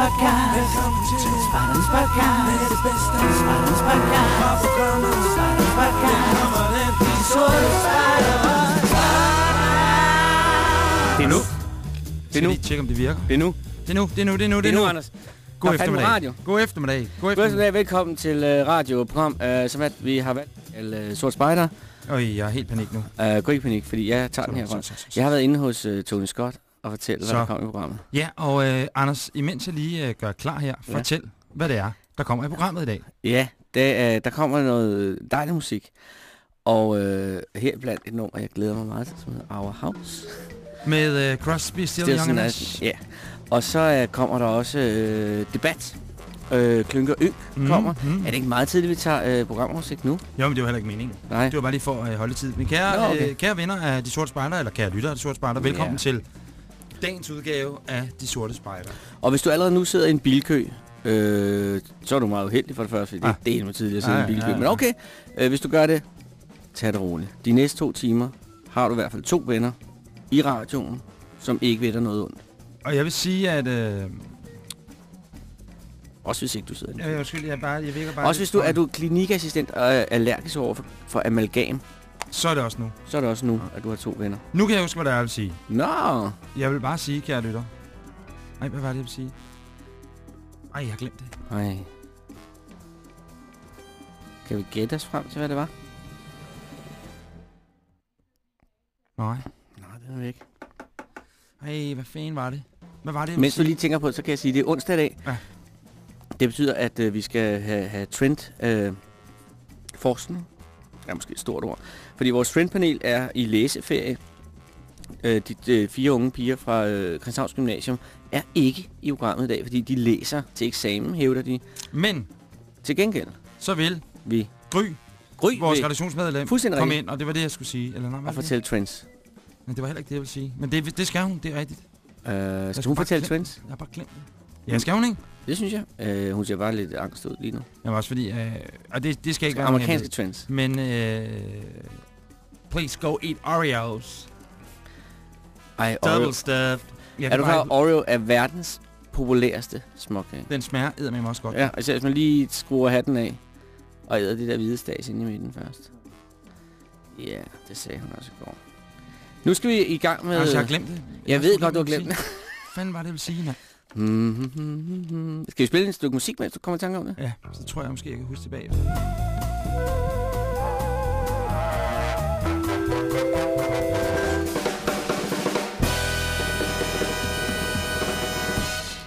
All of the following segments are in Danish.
podcast. Velkommen til Spartans podcast. Med det bedste. Spartans podcast. Fra programmet Spartans podcast. Her kommer den. De sorte. Det er nu. Det er nu. tjekke, om det virker. Det er nu. Det er nu, det er nu, det er nu, Det er nu, Anders. God er eftermiddag. radio. God eftermiddag. God God eftermiddag. Velkommen til uh, radioprogram, uh, som at vi har valgt til uh, Sort Spejder. Øj, jeg er helt panik nu. Uh, gå ikke i panik, fordi jeg tager den herfra. Jeg har været inde hos uh, Tony Scott og fortælle, hvad Så. der kom i programmet. Ja, og øh, Anders, imens jeg lige øh, gør klar her, Ja. fortæl, hvad det er, der kommer i programmet i dag. Ja, der, uh, der kommer noget dejlig musik. Og uh, her blandt et nummer, jeg glæder mig meget til, som hedder Our House. Med øh, Crosby, Still, Young and Nash. Ja. Og så uh, kommer der også uh, debat. Uh, Klynker Yng Mm, kommer. mm. Er det ikke meget tidligt, vi tager uh, programoversigt nu? Jo, men det var heller ikke meningen. Nej. Det var bare lige for at øh, holde tid. Men kære, Nå, okay. øh, kære venner af De Sorte Spejder, eller kære lyttere af De Sorte Spejder, velkommen Ja. til dagens udgave af De Sorte Spejder. Og hvis du allerede nu sidder i en bilkø, øh, så er du meget uheldig for det første, fordi det Ah. er del med tidligt at sidde Ja, i en bilkø. ja, ja. Men okay, øh, hvis du gør det, tag det roligt. De næste to timer har du i hvert fald to venner i radioen, som ikke ved dig noget ondt. Og jeg vil sige, at... Øh, Også hvis ikke du sidder i en jeg, jeg, jeg, bare, jeg virker bare Også hvis du er du klinikassistent og er allergisk over for, for amalgam, Så er det også nu. så er det også nu, at du har to venner. Nu kan jeg huske, hvad det er, jeg vil sige. Nå, Jeg vil bare sige, kære lytter. Ej, hvad var det, jeg vil sige? Ej, jeg har glemt det. nej. Kan vi gætte os frem til, hvad det var? Nej. Nej, det er væk. Ej, hvad fanden var det? Hvad var det, Mens du ville lige tænker på det, så kan jeg sige, at det er onsdag i dag. Ja. Det betyder, at øh, vi skal have, have trend øh, forskning. Er måske et stort ord. Fordi vores trendpanel er i læseferie. Øh, de øh, fire unge piger fra øh, Christianshavns Gymnasium er ikke i programmet i dag, fordi de læser til eksamen, hævder de. Men, Til gengæld, så vil vi Gry, gry vores ved redaktionsmedlem, komme rigtigt. ind, og det var det, jeg skulle sige. Eller nej, det? fortælle trends. Men det var heller ikke det, jeg ville sige. Men det, det skal hun, det er rigtigt. Øh, skal skal hun fortælle trends? Jeg har bare glemt det. Ja, skal hun ikke? Det synes jeg. Øh, hun ser bare lidt angst ud lige nu. Jamen også fordi, øh, og det, det skal ikke være nogen Amerikanske trends. Men, øh, please go eat Oreos. Ej, Oreo. Double stuffed. Jeg Er du klar, Oreo er verdens populæreste småkage? Den smager eddermame også godt. Ja, især hvis man lige skruer hatten af og æder det der hvide stas inde i midten først. Ja, det sagde hun også i går. Nu skal vi i gang med... Altså, jeg har glemt det. Jeg ved skulle godt, du har glemt det. Hvad fanden var det, jeg ville sige, mand? Mhm. Skal vi spille et stykke musik, mens du kommer i tanke om det? Ja, så tror jeg måske, jeg kan huske tilbage.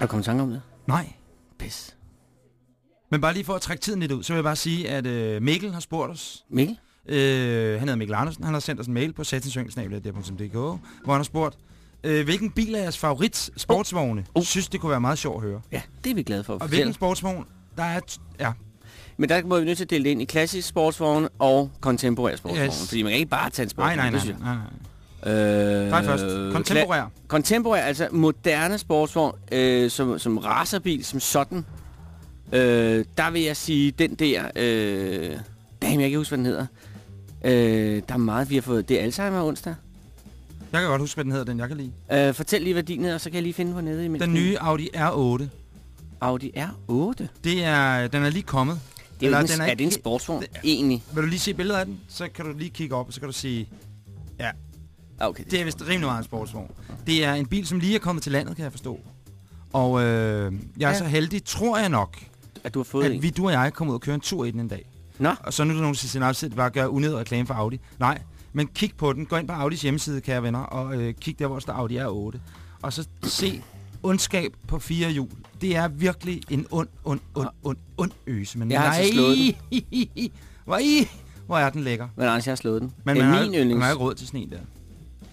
Er du kommet i tanke om det? Nej. Pis. Men bare lige for at trække tiden lidt ud, så vil jeg bare sige, at øh, Mikkel har spurgt os. Mikkel? Øh, han hedder Mikkel Andersen. Han har sendt os en mail på satinsyngelsnabel.dk, hvor han har spurgt, øh, hvilken bil er jeres favorit sportsvogne? Oh. Synes, det kunne være meget sjovt at høre. Ja, det er vi glade for at Og fortælle. hvilken sportsvogn, der er... Ja, Men der må vi nødt til at dele det ind i klassisk sportsvogne og kontemporær sportsvogne. Yes. Fordi man kan ikke bare tage en nej, sportsvogn. nej, nej. synes nej, nej. Øh, først. Kontemporær. Kontemporær, altså moderne sportsvogn, øh, som, som racerbil, som sådan. Øh, der vil jeg sige, den der... Øh, damn, jeg kan ikke huske, hvad den hedder. Øh, der er meget, vi har fået. Det er Alzheimer onsdag. Jeg kan godt huske, hvad den hedder, den jeg kan lide. Øh, fortæl lige, hvad din hedder, så kan jeg lige finde på nettet. imens Den nye Audi R8. Audi R8. Det er, den er lige kommet. Det er, Eller, en, den er, er det en sportsvogn, egentlig? Vil du lige se billeder af den, så kan du lige kigge op, og så kan du sige, ja, Okay. det er vist rimelig meget en sportsvogn. Det er en bil, som lige er kommet til landet, kan jeg forstå. Og øh, jeg er Ja. så heldig, tror jeg nok, At du har fået at en. vi, du og jeg, kommer ud og køre en tur i den en dag. Nå, Og så nu er der nogen, der siger, at bare gør unødig reklame for Audi. Nej, men kig på den. Gå ind på Audis hjemmeside, kære venner, og øh, kig der, hvor der står Audi R8. Og så se ondskab på fire hjul. Det er virkelig en ond, ond, ond, ond, ond øse. Men Jeg har nej, altså slået hvor, i, hvor er den lækker. men Anders, jeg har slået den. Men det man er har, min man yndlings. har ikke råd til sådan en der.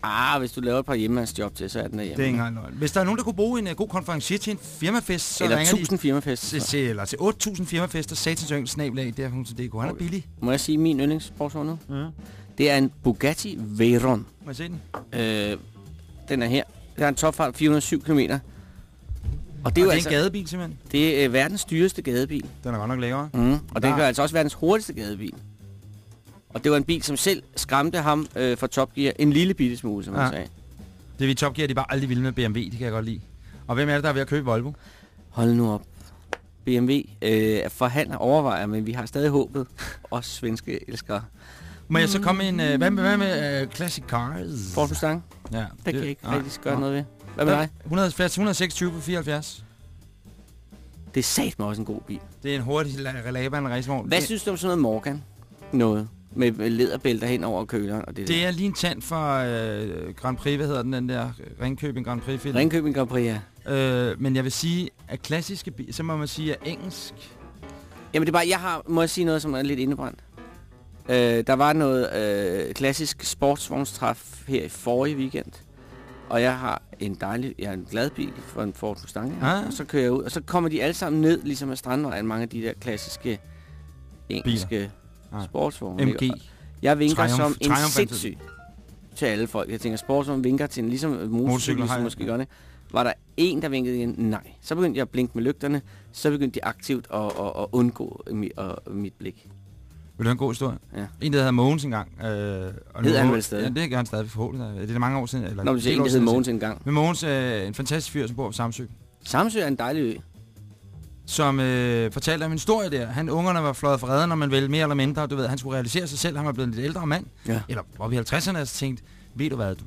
Ah, hvis du laver et par hjemmemandsjob til, så er den derhjemme. Det er ikke engang løgn. Hvis der er nogen, der kunne bruge en uh, god konferencier til en firmafest, så Eller ringer 1000 firmafest. til, til, eller til 8.000 firmafester, satansøngel, snablag, der.dk. Han er Okay. billig. Må jeg sige min yndlingssportsvogn nu? Ja. Det er en Bugatti Veyron. Må jeg se den? Øh, den er her. Den har en topfart 407 km. Og det er Og jo det er altså, en gadebil, simpelthen. det er øh, verdens dyreste gadebil. Den er godt nok lækker. Mm. Og den Der- gør altså også verdens hurtigste gadebil. Og det var en bil, som selv skræmte ham øh, fra Top Gear en lille bitte smule, som ja. Han sagde. Det er vi Top Gear, de er bare aldrig vilde med BMW, det kan jeg godt lide. Og hvem er det, der er ved at købe Volvo? Hold nu op. BMW øh, forhandler overvejer, men vi har stadig håbet. Os svenske elskere. Må jeg så komme en... Øh, hvad med, hvad med øh, Classic Cars? Ford Mustang, Ja, det kan jeg ikke nej, rigtig gøre nej. noget ved. Hvad med dig? 170, 126 på 74. Det er sat med også en god bil. Det er en hurtig la- Laban racevogn. Hvad det, synes du om sådan noget Morgan? Noget. Med, med læderbælter hen over køleren og det, det er lige en tand for øh, Grand Prix, hvad hedder den, den der Ringkøbing Grand Prix film. Ringkøbing Grand Prix, ja. Øh, men jeg vil sige, at klassiske biler, så må man sige, at engelsk... Jamen det er bare, jeg har, må jeg sige noget, som er lidt indebrændt. Øh, der var noget øh, klassisk sportsvognstræf her i forrige weekend. Og jeg har en dejlig, jeg har en glad bil for en Ford Mustang. Ah. Og så kører jeg ud, og så kommer de alle sammen ned, ligesom af Strandvejen, mange af de der klassiske engelske Ah. sportsvogne. MG. ikke? Jeg vinker Triumph- som en Triumph sindssyg til alle folk. Jeg tænker, sportsvogn vinker til en, ligesom motorcykler, har jeg. måske gør det. Var der en, der vinkede igen? Nej. Så begyndte jeg at blinke med lygterne. Så begyndte de aktivt at, at, at undgå mit, og, mit blik. Vil du have en god historie? Ja. En, der hedder Mogens engang. Øh, og han vel stadig? Ja, det gør han stadig forhåbentlig. Det er mange år siden. Eller Når du del siger en, der hedder Mogens engang. Men Mogens er en fantastisk fyr, som bor på Samsø. Samsø er en dejlig ø. Som øh, fortalte om en historie der. Han, ungerne var fløjet fra redden, når man vel mere eller mindre. Du ved, han skulle realisere sig selv. Han var blevet en lidt ældre mand. Ja. Eller op i 50'erne, og så tænkte, ved du hvad, du?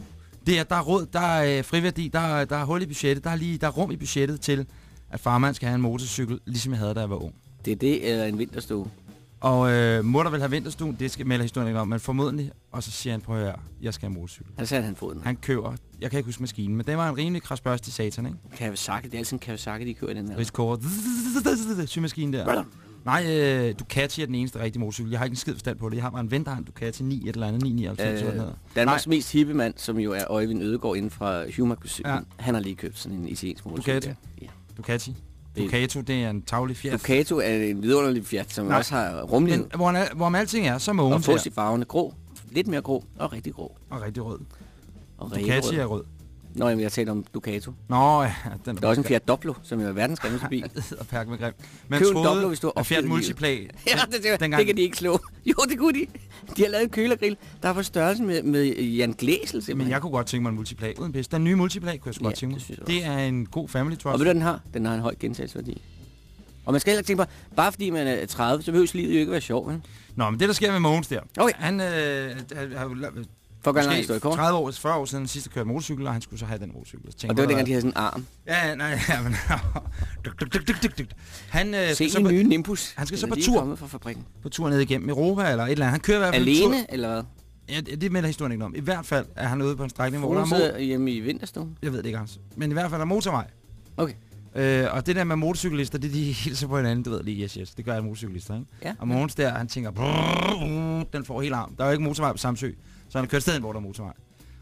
Det er, der er råd, der er øh, friværdi, der er, der er hul i budgettet, der er, lige, der er rum i budgettet til, at farmand skal have en motorcykel, ligesom jeg havde, da jeg var ung. Det er det, eller en vinterstue. Og øh, må der vel have vinterstuen, det skal melder historien ikke om, men formodentlig. Og så siger han, prøv at høre, jeg skal have motorcykel. Der satte han foden. Han køber, jeg kan ikke huske maskinen, men det var en rimelig krasbørste i satan, ikke? Kawasaki, det er altid en Kawasaki, de kører i den her. Riskår, symaskinen der. Nej, øh, Ducati er den eneste rigtige motorcykel. Jeg har ikke en skid forstand på det. Jeg har bare en ven, der har en Ducati 9 et eller andet, 999, øh. Danmarks mest hippe mand, som jo er Øjvind Ødegaard inden fra Humac. Ja. han har lige købt sådan en italiensk motorcykel. Ducati? Ja. Ducati. Ducato, det er en tavlig fjert. Ducato er en vidunderlig Fiat, som Nej. også har rummelighed. Men hvor, hvor alting er, så er Og fås i farverne grå. Lidt mere grå og rigtig grå. Og rigtig rød. Og Ducati ræberød. er rød. Nå, jamen, jeg taler om Ducato. Nå, ja. Den Der er også en Fiat Doblo, som jo er verdens grimmeste bil. og perke med grim. Man Køb en Doblo, hvis du har at Fiat. Multiplay... Ja, det, det, dengang- det kan de ikke slå. Jo, det kunne de. De har lavet en kølergrill, der er på størrelse med, med Jan Glæsel, simpelthen. Men jeg kunne godt tænke mig en Multiplay. Uden pis. Den nye Multiplay kunne jeg sgu Ja, godt tænke mig. det Det er en god family Og trust. ved du, den har? Den har en høj gentagelsesværdi. Og man skal heller ikke tænke på, bare fordi man er 30, så behøver livet jo ikke være sjov. vel? Nå, men det der sker med Mogens der. Okay. Han øh, har jo For at gøre en kort. 30 år, 40 år siden sidst kørte motorcykel, og han skulle så have den motorcykel. Tænkte Og det var jeg, dengang, de havde sådan en arm. Ja, nej, ja, men... duk, duk, duk, duk, duk, duk. Han øh, Se så nye Nimbus. han skal så på tur. fra fabrikken. på tur ned igennem Europa, eller et eller andet. Han kører i hvert fald en Alene, eller hvad? Ja, det, det melder historien ikke om. I hvert fald er han ude på en strækning, hvor der er mo- hjemme i vinterstuen. Jeg ved det ikke, Hans. Men i hvert fald er motorvej. Okay. Øh, og det der med motorcyklister, det de hilser på hinanden, du ved lige, yes, yes. Det gør alle motorcyklister, ikke? Ja. Og Mogens der, han tænker, brrr, den får helt arm. Der er jo ikke motorvej på Samsø, så han har kørt stedet, hvor der er motorvej.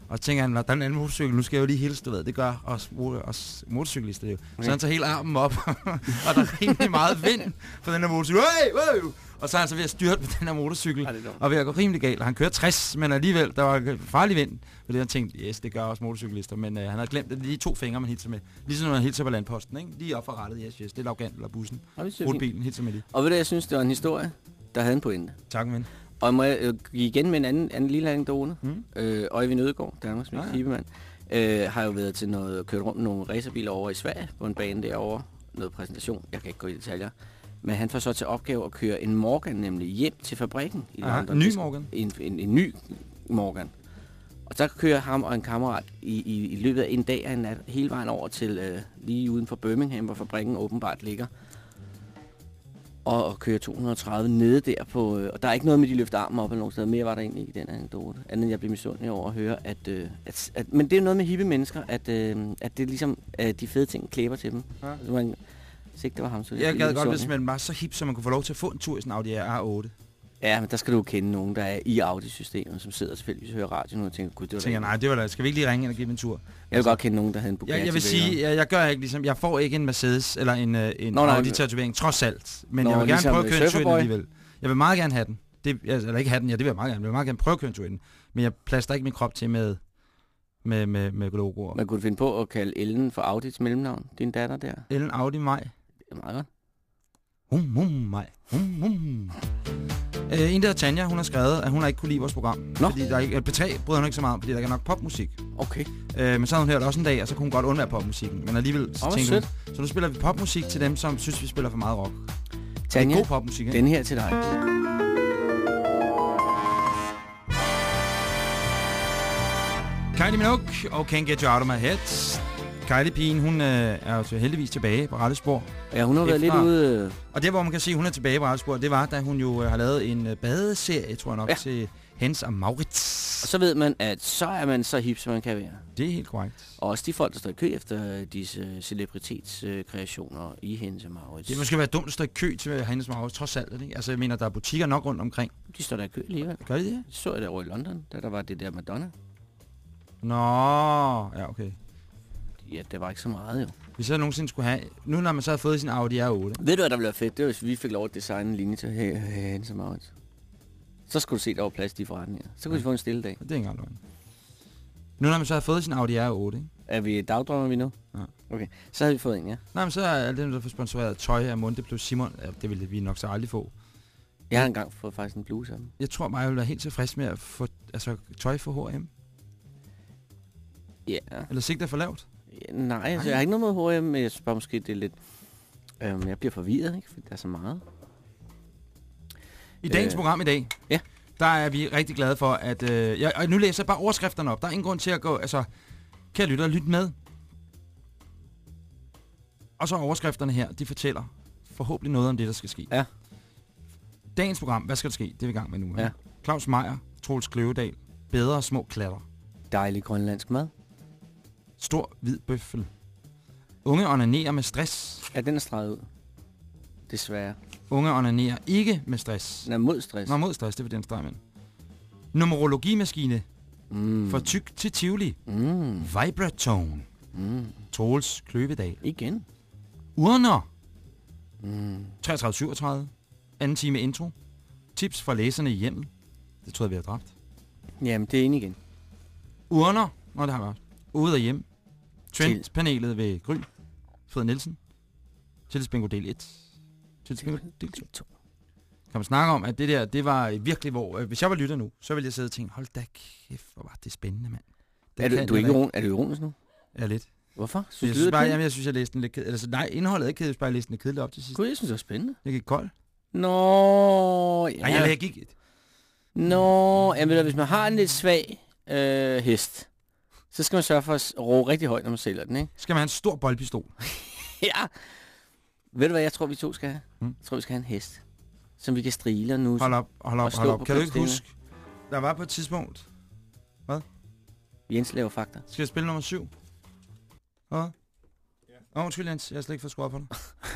Og så tænker han, "Nå, der er en anden motorcykel, nu skal jeg jo lige hilse, du ved. Det gør os, os motorcyklister jo. Okay. Så han tager helt armen op, og der er rimelig meget vind på den her motorcykel. Hey, wow! Og så er han så ved at styrte på den her motorcykel, Ej, og ved at gå rimelig galt. Han kører 60, men alligevel, der var farlig vind. Og det han tænkte, yes, det gør også motorcyklister. Men øh, han havde glemt, at de to fingre, man hilser med. Ligesom når man hilser på landposten, ikke? Lige op for rettet, yes, yes. Det er Laugant eller bussen. Rutbilen, hilser med det. og ved du, jeg synes, det var en historie, der havde en pointe. Tak, men. Og må jeg øh, give igen med en anden, anden lille anekdote? Mm. Øh, Øjvind Ødegaard, Danmarks mest Ah, ja. øh, har jo været til noget, kørt rundt med nogle racerbiler over i Sverige, på en bane derovre. Noget præsentation, jeg kan ikke gå i detaljer. Men han får så til opgave at køre en Morgan nemlig hjem til fabrikken. I Aha, London. en ny Morgan? En, en, en ny Morgan. Og så kører ham og en kammerat i, i, i løbet af en dag og en nat hele vejen over til øh, lige uden for Birmingham, hvor fabrikken åbenbart ligger. Og, og kører 230 nede der på... Øh, og der er ikke noget med, de løfter armen op eller nogen steder. Mere var der egentlig ikke i den anekdote. Andet end jeg blev misundelig over at høre, at, øh, at, at... Men det er noget med hippe mennesker, at, øh, at det ligesom øh, de fede ting klæber til dem. Ja. Altså, man, hvis ikke det var ham, så Jeg gad godt, hvis man var så hip, så man kunne få lov til at få en tur i sådan en Audi R8. Ja, men der skal du jo kende nogen, der er i Audi-systemet, som sidder tilfældigvis og hører radio nu og tænker, gud, det var tænker, nej, det var da, skal vi ikke lige ringe ind og give en tur? Jeg vil godt kende nogen, der havde en Bugatti. Jeg, jeg vil sige, jeg, jeg gør ikke ligesom, jeg får ikke en Mercedes eller en, øh, en Nå, nej, Audi-tatovering, trods alt. Men Nå, jeg vil gerne ligesom prøve at køre en tur alligevel. Jeg vil meget gerne have den. Det, altså, eller ikke have den, ja, det vil jeg meget gerne. Jeg vil meget gerne prøve at køre en tur den. Men jeg plaster ikke min krop til med, med, med, med logoer. Man kunne finde på at kalde Ellen for Audis mellemnavn. Din datter der. Ellen Audi Maj. Det er meget godt. Hum, hum, Maj. Hum, hum. Øh, en der hedder Tanja, hun har skrevet, at hun har ikke kunne lide vores program. Nå. Fordi der er ikke, øh, P3 bryder hun ikke så meget fordi der ikke er nok popmusik. Okay. Øh, men så har hun hørt også en dag, og så kunne hun godt undvære popmusikken. Men alligevel så tænkte hun, så nu spiller vi popmusik til dem, som synes, vi spiller for meget rock. Tanja, god popmusik, ikke? den her til dig. Kylie Minogue og Can't Get You Out of My Head. Kylie Pigen, hun øh, er jo heldigvis tilbage på rette spor. Ja, hun har været lidt ude... øh, Og der, hvor man kan se, at hun er tilbage på rette spor, det var, da hun jo øh, har lavet en øh, badeserie, tror jeg nok, Ja. til Hans og Maurits. Og så ved man, at så er man så hip, som man kan være. Det er helt korrekt. Og også de folk, der står i kø efter disse celebritetskreationer i Hendes og Maurits. Det måske være dumt at stå i kø til Hans og Maurits, trods alt. Ikke? Altså, jeg mener, der er butikker nok rundt omkring. De står der i kø alligevel. Gør de det? Det så jeg der over i London, da der var det der Madonna. Nå, ja, okay. Ja, det var ikke så meget jo. Hvis jeg nogensinde skulle have... Nu når man så har fået sin Audi R8. Ved du, hvad der ville være fedt? Det var, hvis vi fik lov at designe en linje til H- H- Hendes og Maurits. Så skulle du se, der var plads i forretninger. Så kunne vi få en stille dag. Det er ikke engang løgn. Nu når man så har fået sin Audi R8, ikke? Er vi dagdrømmer vi nu? Ja. Okay, så har vi fået en, ja. Nej, men så er alt det, der får sponsoreret tøj af Monte plus Simon, ja, det ville vi nok så aldrig få. Jeg har engang fået faktisk en bluse af dem. Jeg tror jeg vil være helt tilfreds med at få altså, tøj for H&M. Ja. Eller sigter for lavt. Nej, altså, jeg har ikke noget mod H&M, men jeg synes bare måske, det er lidt... Øhm, jeg bliver forvirret, ikke? Fordi der er så meget. I dagens Øh, program i dag, ja. der er vi rigtig glade for, at... Øh, jeg, og nu læser jeg bare overskrifterne op. Der er ingen grund til at gå... Altså, kan lytte og lytte med. Og så overskrifterne her, de fortæller forhåbentlig noget om det, der skal ske. Ja. Dagens program, hvad skal der ske? Det er vi i gang med nu. Ja. Claus Meier, Troels Kløvedal, bedre små klatter. Dejlig grønlandsk mad. Stor hvid bøffel. Unge onanerer med stress. Ja, den er streget ud. Desværre. Unge onanerer ikke med stress. Er mod stress. Nå, mod stress, det vil den streg med. Numerologimaskine. Mm. For tyk til Tivoli. Mm. Vibratone. Mm. Troels Kløvedal. Igen. Urner. Mm. 33-37. Anden time intro. Tips fra læserne i hjemmet. Det tror jeg, vi har dræbt. Jamen, det er en igen. Urner. Nå, det har vi også. Ude og hjem. Trendpanelet ved Gry. Fred Nielsen. Tillidsbingo del 1. Tillidsbingo del 2. To. Kan man snakke om, at det der, det var virkelig, hvor... Øh, hvis jeg var lytter nu, så ville jeg sidde og tænke, hold da kæft, hvor var det spændende, mand. Det Er du, du er, jeg ikke er du ironisk nu? Ja, lidt. Hvorfor? Jeg Synes, synes, du, det bare, jamen, jeg synes, jeg læste den lidt kedeligt. Altså, nej, indholdet er ikke kedeligt, bare jeg læste den lidt kedeligt op til sidst. Gud, jeg synes, det var spændende. Jeg gik kold. Nå, ja. Nej, jeg, jeg gik... Nå, jamen, hvis man har en lidt svag øh, hest, så skal man sørge for at råbe rigtig højt, når man sælger den, ikke? Skal man have en stor boldpistol? Ja. Ved du, hvad jeg tror, vi to skal have? Hmm. Jeg tror, vi skal have en hest, som vi kan strile og nu. Hold op, hold op, hold op. Kan du ikke huske? Der var på et tidspunkt... Jens laver fakta. Skal jeg spille nummer syv? Hvad? Åh, oh, undskyld Jens, jeg har slet ikke fået skruet på den.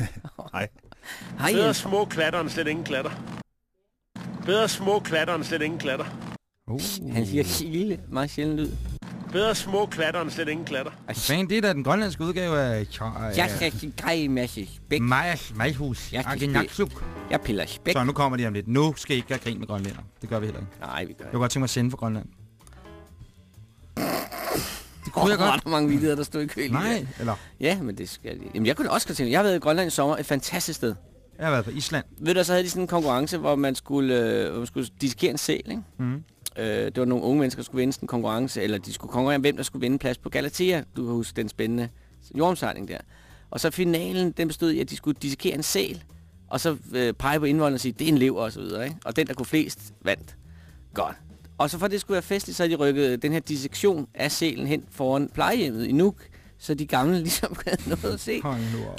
Hej Bedre Jens. små klatter end slet ingen klatter. Bedre små klatter end slet ingen klatter. Uh. Han siger kilde, meget sjældent lyd. Bedre små klatter end slet ingen klatter. Fan, det er da den grønlandske udgave af... Jeg skal grej en masse spæk. Majas Majhus. Aginaksuk. Jeg piller spæk. Så nu kommer de om lidt. Nu skal I ikke have grin med grønlænder. Det gør vi heller ikke. Nej, vi gør Jeg kunne godt tænke mig at sende for Grønland. Det kunne Åh, jeg hvor er godt. der mange videoer, der stod i kø lige Nej, eller... Ja, men det skal de. Jamen, jeg kunne også godt tænke, jeg har været i Grønland i sommer, et fantastisk sted. Jeg har været på Island. Ved du, så havde de sådan en konkurrence, hvor man skulle, øh, hvor man skulle dissekere en sæl, ikke? Mm. Øh, det var nogle unge mennesker, der skulle vinde sådan en konkurrence, eller de skulle konkurrere om, hvem der skulle vinde plads på Galatea. Du kan huske den spændende jordomsejling der. Og så finalen, den bestod i, at de skulle dissekere en sæl, og så øh, pege på indvolden og sige, det er en lever og så videre, ikke? Og den, der kunne flest, vandt. Godt. Og så for det skulle være festligt, så havde de rykket den her dissektion af sælen hen foran plejehjemmet i Nuuk, så de gamle ligesom havde noget at se.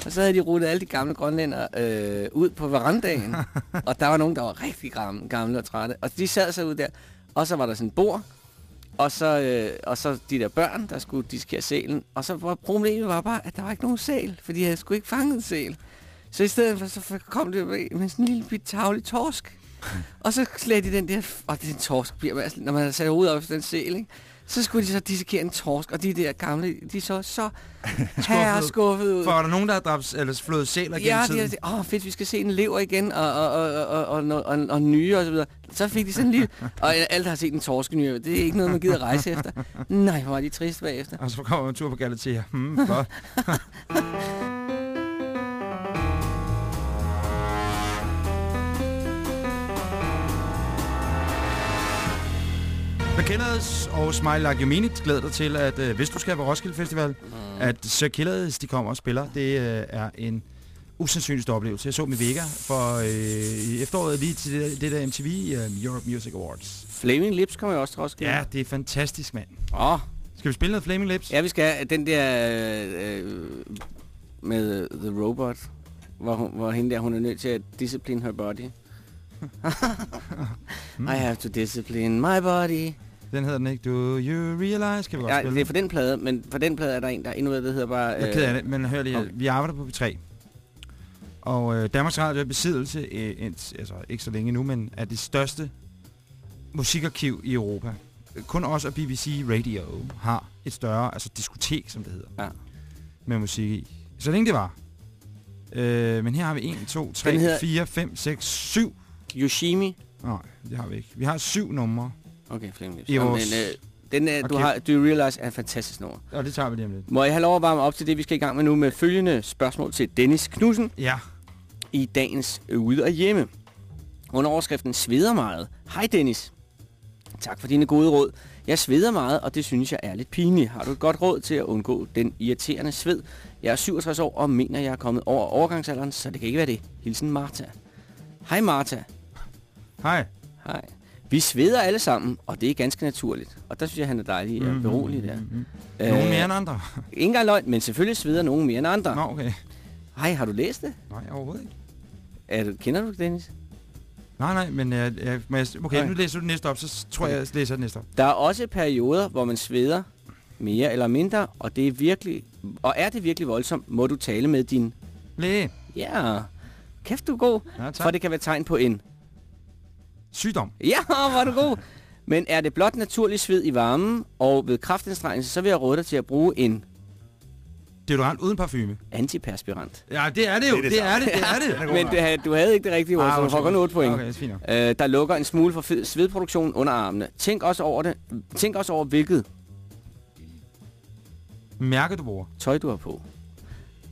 Og så havde de rullet alle de gamle grønlænder øh, ud på verandaen. og der var nogen, der var rigtig gamle, gamle og trætte. Og de sad så ud der. Og så var der sådan et bord. Og så, øh, og så de der børn, der skulle diskere sælen. Og så var problemet var bare, at der var ikke nogen sæl. For de havde sgu ikke fanget en sæl. Så i stedet for, så kom det med sådan en lille bit tavlig torsk. og så slædte de den der... Og den torsk bliver man, altså, når man har sat hovedet op efter den sæl, ikke? Så skulle de så dissekere en torsk, og de der gamle, de så så herre skuffet ud. For er der nogen, der har dræbt, eller flået sæler gennem Ja, de tiden? sagt, åh fedt, vi skal se en lever igen, og, og, og, og, og, og, og, og nye og så videre. Så fik de sådan lille, og alle har set en torskenyre, det er ikke noget, man gider rejse efter. Nej, hvor var de trist bagefter. Og så kommer man en tur på Galatea. Hmm, godt. Killers og Smile Like You Mean It glæder dig til, at øh, hvis du skal på Roskilde Festival, Mm. at Sir Killers, de kommer og spiller. Det øh, er en usandsynlig oplevelse. Jeg så dem i Vega for øh, i efteråret lige til det, det der MTV øh, Europe Music Awards. Flaming Lips kommer jo også til Roskilde. Ja, det er fantastisk, mand. Åh, Skal vi spille noget Flaming Lips? ja, vi skal den der øh, med uh, The Robot, hvor, hun, hvor hende der, hun er nødt til at discipline her body. I have to discipline my body. Den hedder den ikke. Do you realize? Skal vi Ja, det er for den plade, men for den plade er der en, der er endnu der hedder bare... Jeg er ked af det, men hør lige, okay. vi arbejder på P3. Og øh, Danmarks Radio er besiddelse, øh, et, altså ikke så længe nu, men er det største musikarkiv i Europa. Kun os og BBC Radio har et større, altså diskotek, som det hedder, Ja. med musik i. Så længe det var. Øh, men her har vi 1, 2, 3, Den hedder- 4, 5, 6, 7. Yoshimi. Nej, det har vi ikke. Vi har syv numre, Okay, Flaming Lips. I Nå, vores- Men, øh, den, øh, du Okay. har, Do You Realize er en fantastisk nummer. og det tager vi lige om lidt. Må jeg have lov at varme op til det, vi skal i gang med nu med følgende spørgsmål til Dennis Knudsen Ja, i dagens Ude og Hjemme. Under overskriften Sveder meget. Hej Dennis. Tak for dine gode råd. Jeg sveder meget, og det synes jeg er lidt pinligt. Har du et godt råd til at undgå den irriterende sved? Jeg er 67 år og mener, jeg er kommet over overgangsalderen, så det kan ikke være det. Hilsen Martha. Hej Martha. hej. Hej. Vi sveder alle sammen, og det er ganske naturligt. Og der synes jeg, han er dejlig og berolig der. Mm, Nogle mere end andre. Ikke engang løgn, men selvfølgelig sveder nogen mere end andre. Nå, okay. Hej, har du læst det? Nej, overhovedet ikke. Er du, kender du det, Dennis? Nej, nej, men jeg, jeg, men jeg, okay, Nej. nu læser du det næste op, så tror jeg, jeg læser det næste op. Der er også perioder, hvor man sveder mere eller mindre, og det er virkelig, og er det virkelig voldsomt, må du tale med din, Læge. ja, kæft du er god, Ja, for tak. det kan være tegn på en, Sygdom. ja, er du god. Men er det blot naturlig sved i varmen, og ved kraftanstrengelse, så vil jeg råde dig til at bruge en Deodorant uden parfume. antiperspirant. Ja, det er det jo. Det er det, det er det. Men det, havde- du havde ikke det rigtige ord, Ah, så du får kun 8 point. Okay, det er fint. Øh, der lukker en smule for svedproduktion under armene. Tænk også over det. Tænk også over, hvilket Mærke, du bruger. tøj du har på.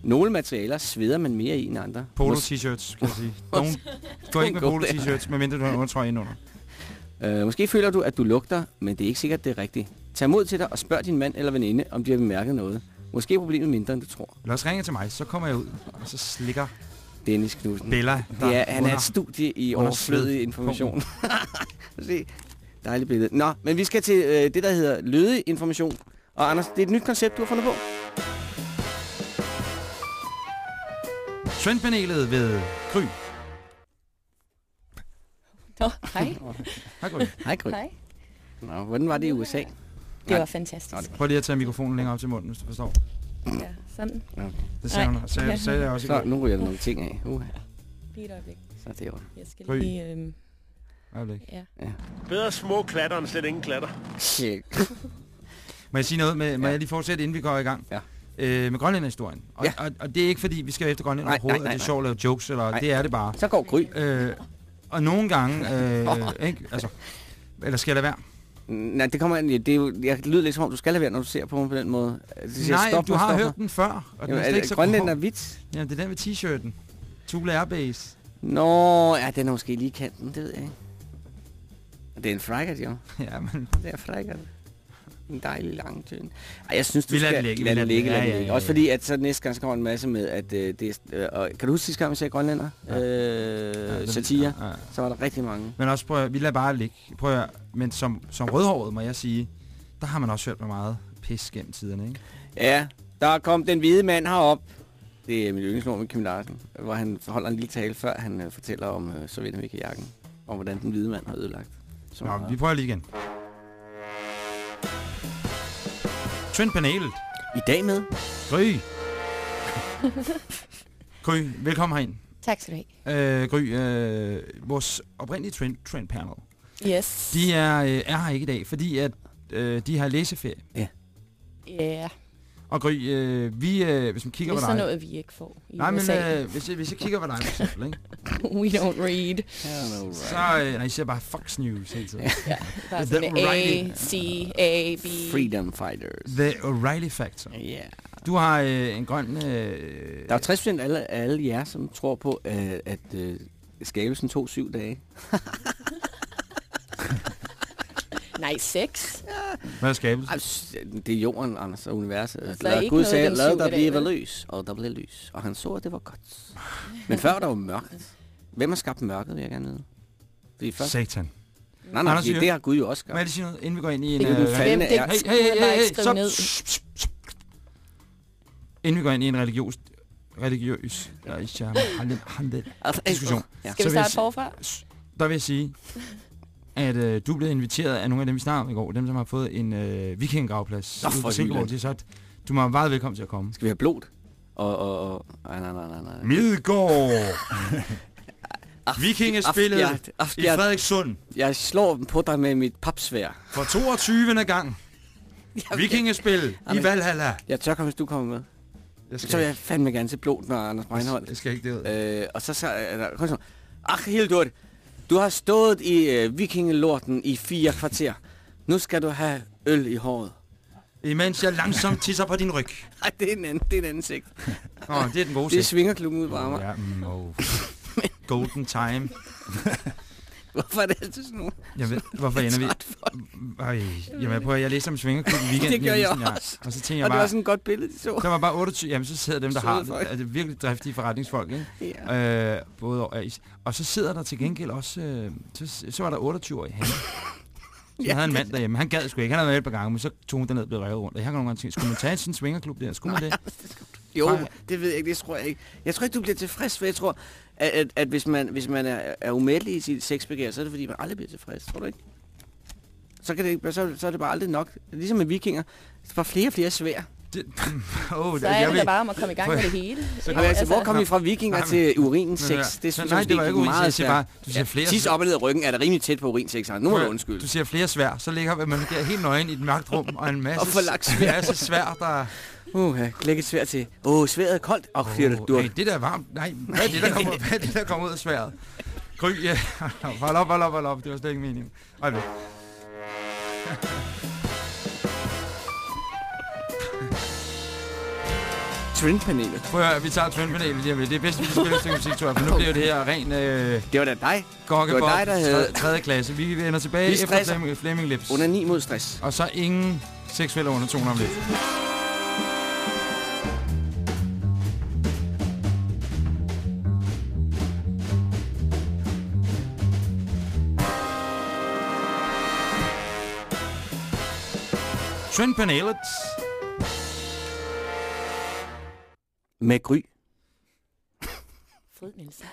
Nogle materialer sveder man mere i end andre. Polo t-shirts, kan jeg sige. Don't, gå ikke med polo t-shirts, medmindre du har en undertrøje indenunder. øh, måske føler du, at du lugter, men det er ikke sikkert, det er rigtigt. Tag mod til dig og spørg din mand eller veninde, om de har bemærket noget. Måske er problemet mindre, end du tror. Lad os ringe til mig, så kommer jeg ud, og så slikker Dennis Knudsen. Bella. Det er, han er et studie i overflødig information. Se, dejligt billede. Nå, men vi skal til øh, det, der hedder lødig information. Og Anders, det er et nyt koncept, du har fundet på. Trendpanelet ved Gry. Nå, hej. Hej Gry. Hej, Gry. hej. Nå, hvordan var det i USA? Det var fantastisk. Prøv lige at tage mikrofonen længere op til munden, hvis du forstår. Ja, sådan. Det sagde, Nej. hun, sagde, sagde jeg også i Så, nu ryger der nogle ting af. Uh, Lige et øjeblik. så er det jo. Jeg skal lige... Øhm, Øjeblik. ja. Bedre små klatter end slet ingen klatter. Shit. Må jeg sige noget med, må Ja. jeg lige fortsætte, inden vi går i gang? Ja. Øh, med Grønland-historien. Og, Ja. og, og, det er ikke fordi, vi skal efter Grønland Nej, overhovedet, nej, nej, at det er sjovt at lave jokes, eller Nej. det er det bare. Så går Gry. Øh, og nogle gange, øh, ikke? Altså, eller skal jeg lade være? Nej, det kommer an- det er jo, jeg det lyder lidt som om, du skal lade være, når du ser på mig på den måde. Det siger, Nej, stop du mig, har stop hørt mig. den før, og den Jamen, er slet ikke så Grønland er hvidt. Ja, det er den med t-shirten. Tule Airbase. Nå, ja, den er måske lige i kanten, det ved jeg ikke. Det er en frækkert, jo. Ja, men Det er frækkert. En dejlig lang tøn. Ej, jeg synes, du Vi skal den ligge, lade lader den ligge. den- lade ja, ja, ligge. ja, Også ja. fordi, at så næste gang så kommer en masse med, at øh, det er... Øh, og, kan du huske sidste gang, vi sagde grønlænder? Ja. Øh, den- satire. Ja, ja. Så var der rigtig mange. Men også, prøv at, vi lader bare ligge. Prøv at, men som, som rødhåret, må jeg sige, der har man også hørt meget pis gennem tiderne, ikke? Ja, der kom den hvide mand herop. Det er min yndlingsnummer med Kim Larsen, hvor han holder en lille tale, før han øh, fortæller om øh, Sovjetunionen om hvordan den hvide mand har ødelagt. Så Nå, vi prøver lige igen. Trendpanelet. I dag med Gry. Gry, velkommen herind. Tak skal du have. Øh, Gry, øh, vores oprindelige trend, trend panel, Yes. de er, øh, er her ikke i dag, fordi at øh, de har læseferie. Ja, Og Gry, øh, vi, øh, hvis man det kigger er på sådan dig... noget, vi ikke får i Nej, men USA. øh, hvis, jeg, hvis jeg kigger på dig for eksempel, ikke? We don't read. så øh, nej, I ser bare Fox News hele tiden. Ja, bare The sådan A. C, A, B. Freedom Fighters. The O'Reilly Factor. Ja. Yeah. Du har øh, en grøn... Øh, Der er 60 af alle, alle jer, som tror på, at, at øh, skabelsen tog syv dage. Nej, sex. Hvad er skabelse? Ej, s- det er jorden, Anders, og universet. Der er Gud sagde, lad der blive lys, og der blev lys. Og han så, at det var godt. Men før var der jo mørkt. Hvem har skabt mørket, vil jeg gerne vide? Fordi først... Satan. Nej, nej, Anders det, siger- det har Gud jo også Må skabt. jeg lige sige noget, inden vi går ind i en... Det kan du øh, fandme det er- Hey, hey, hey, hey, hey, stop. Inden vi går ind i en religiøs... Religiøs... Ja, Altså, diskussion. Ja. Skal vi starte forfra? Der vil jeg sige, at øh, du er blevet inviteret af nogle af dem, vi snakkede om i går. Dem, som har fået en øh, vikingegravplads Nå, for Silkeborg. Det er så, du må være meget velkommen til at komme. Skal vi have blod? Og, og, og... Nej, nej, nej, nej, nej. Midgård! Vikingespillet Af- af- i Frederikssund jeg slår dem på dig med mit papsvær. for 22. gang. Vikingespil i Valhalla. Jeg tør komme, hvis du kommer med. Jeg Så vil jeg fandme gerne til blod med Anders Breinholt. jeg skal ikke det ud. Øh, og så sagde der, kom så, Ach, Hildur, du har stået i øh, vikingelorten i fire kvarter. Nu skal du have øl i håret. Imens jeg langsomt tisser på din ryg. Ej, det er en anden, det er en anden sigt. Oh, det er den gode Det er sigt. svingerklubben ude på Amager. Ja, mm, oh. Golden time. Hvorfor er det altid sådan nogle? Jeg ved, hvorfor ender vi... Ej, jamen, prøv at jeg læste om svingerklub i weekenden. Det gør i jeg avisen, ja. også. Og så tænker jeg Og det var sådan et godt billede, de så. Der var bare 28... Jamen, så sidder dem, der har folk. det. Er det virkelig driftige forretningsfolk, ikke? Ja. Øh, både over, og så sidder der til gengæld også... Øh, så, så var der 28-årig Hanne. Så Ja, havde en mand derhjemme. Han gad sgu ikke. Han havde været et par gange, men så tog hun derned og blev revet rundt. Og jeg har nogle gange tænkt, skulle man tage sådan en swingerklub der? Skulle man det? Jo, Nej. det ved jeg ikke, det tror jeg ikke. Jeg tror ikke, du bliver tilfreds, for jeg tror, at, at, at hvis man, hvis man er, er umættelig i sit sexbegær, så er det fordi, man aldrig bliver tilfreds, tror du ikke? Så, kan det ikke, så, så er det bare aldrig nok. Ligesom med vikinger. Der var flere og flere svær. det oh, Så er det da bare om at komme i gang med det hele. Så Og altså, hvor kom vi fra vikinger Nej, til urinsex? Det så- synes jeg nej, måske det var ikke urinsex. Jeg svært. bare, du siger flere... Tis op og ned af ryggen er der rimelig tæt på urinsex. Nu må du undskylde. Du siger flere svær, så ligger man der helt nøgen i et mørkt rum, og en masse, Og masse svær, der... Uh, læg et svært til. Åh, oh, sværet er koldt. Åh, oh, Åh, du. hey, det der er varmt. Nej, hvad er det, der kommer, hvad er det, der kommer ud af sværet? Gry, ja. Hold op, hold op, hold op. Det var slet ikke meningen. Øjeblik. Trendpanelet. Prøv at høre, vi tager trendpanelet lige om lidt. Det er bedst, vi kan spille et stykke musik, tror jeg, for nu bliver det her ren øh, Det var da dig. gokkebop, Det var dig, der havde- 3. tredje klasse. Vi vender tilbage Vi efter. Fleming, Fleming Lips. Under 9 mod stress. Og så ingen seksuelle undertoner om lidt. Trendpanelet. Med gry. Fred Nielsen.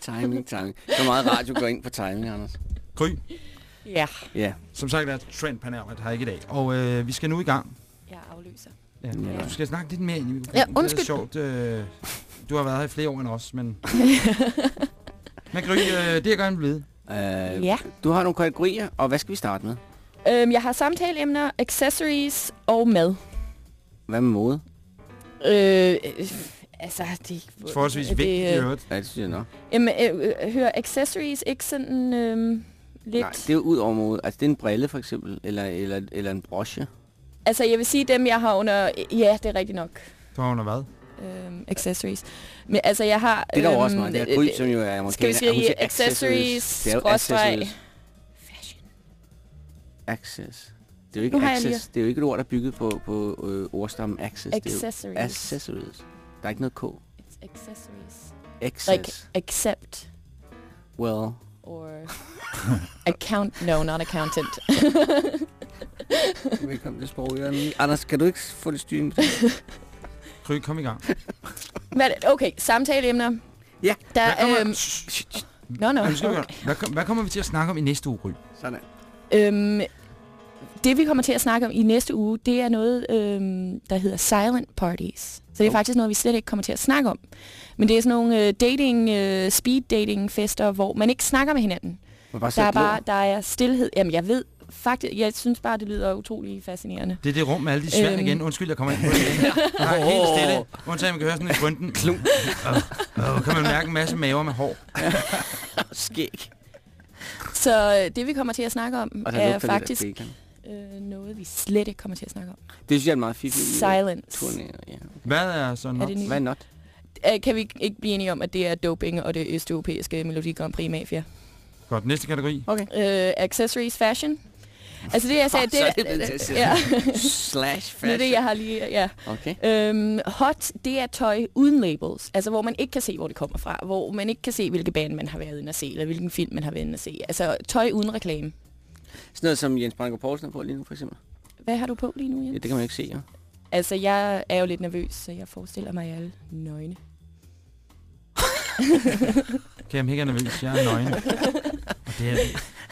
Timing, timing. Så meget radio går ind på timing, Anders. Gry. Ja, Ja. Som sagt er trendpanelet her ikke i dag. Og øh, vi skal nu i gang. jeg afløser. Ja. Ja. Du skal snakke lidt mere ind i mikrofonen. Ja, Det er undskyld. sjovt. Øh, du har været her i flere år end os, men... men Gry, øh, det er jeg gerne vide. Uh, Ja. Du har nogle kategorier, og hvad skal vi starte med? Øhm, jeg har samtaleemner, accessories og mad. Hvad med mode? Øh, altså, det... Forholdsvis det, vigtigt øh, øvrigt. Ja, det synes jeg nok. Jamen, øh, øh, hør, accessories ikke sådan øh, lidt... Nej, det er jo ud over mode. Altså, det er en brille, for eksempel. Eller, eller, eller en broche. Altså, jeg vil sige dem, jeg har under... Ja, det er rigtigt nok. Du har under hvad? Øhm, accessories. Men altså, jeg har... Det er der jo også øhm, meget. Det er Gry, som jo er amerikaner. Skal vi sige accessories, skråstreg, accessories. fashion. Access. Det er jo ikke access. Det er jo ikke et ord, der er bygget på, på øh, ordstammen access. Det er jo Accessories. accessories. Der er ikke noget K. It's accessories. Access. Like, accept Well. or account... No, not accountant. Velkommen til sprogøren. Anders, kan du ikke få det styring? Gry, kom i gang. Hvad, okay, samtaleemner. Ja. Der, Hvad kommer, øhm, Shh, okay. gøre. hvad, kom, hvad kommer vi til at snakke om i næste uge, Gry? Sådan. Øhm, det vi kommer til at snakke om i næste uge, det er noget, øhm, der hedder silent parties. Så det er faktisk noget, vi slet ikke kommer til at snakke om. Men det er sådan nogle øh, dating, øh, speed dating fester, hvor man ikke snakker med hinanden. Bare Der er bare, der er stillhed. Jamen jeg ved faktisk, jeg synes bare, det lyder utrolig fascinerende. Det er det rum med alle de svær Øhm. igen. Undskyld, jeg kommer ind på det igen. Jeg har helt stille. Undtagen, man kan høre sådan en grønten. Klum. Og kan man mærke en masse maver med hår. Skæg. Så øh, det vi kommer til at snakke om, er lidt faktisk øh, noget, vi slet ikke kommer til at snakke om. Det synes jeg er meget fiffig Silence. turné. Ja. Hvad er så Er nok? det nyt? Hvad er not? Kan vi ikke blive enige om, at det er doping og det østeuropæiske Melodi Grand Prix Mafia? Godt, næste kategori. Okay. Øh, accessories fashion. Altså det, jeg sagde, Så er det at sige. ja, Slash det er fashion. det, jeg har lige... Ja. Okay. Øhm, hot, det er tøj uden labels. Altså, hvor man ikke kan se, hvor det kommer fra. Hvor man ikke kan se, hvilke band man har været inde at se, eller hvilken film man har været inde at se. Altså, tøj uden reklame. Sådan noget som Jens Branko Poulsen er på lige nu, for eksempel. Hvad har du på lige nu, Ja, Jens? det kan man ikke se, jo. Altså, jeg er jo lidt nervøs, så jeg forestiller mig, er alle nøgne. Kan jeg ikke er nervøs? Jeg er nøgen. Og det er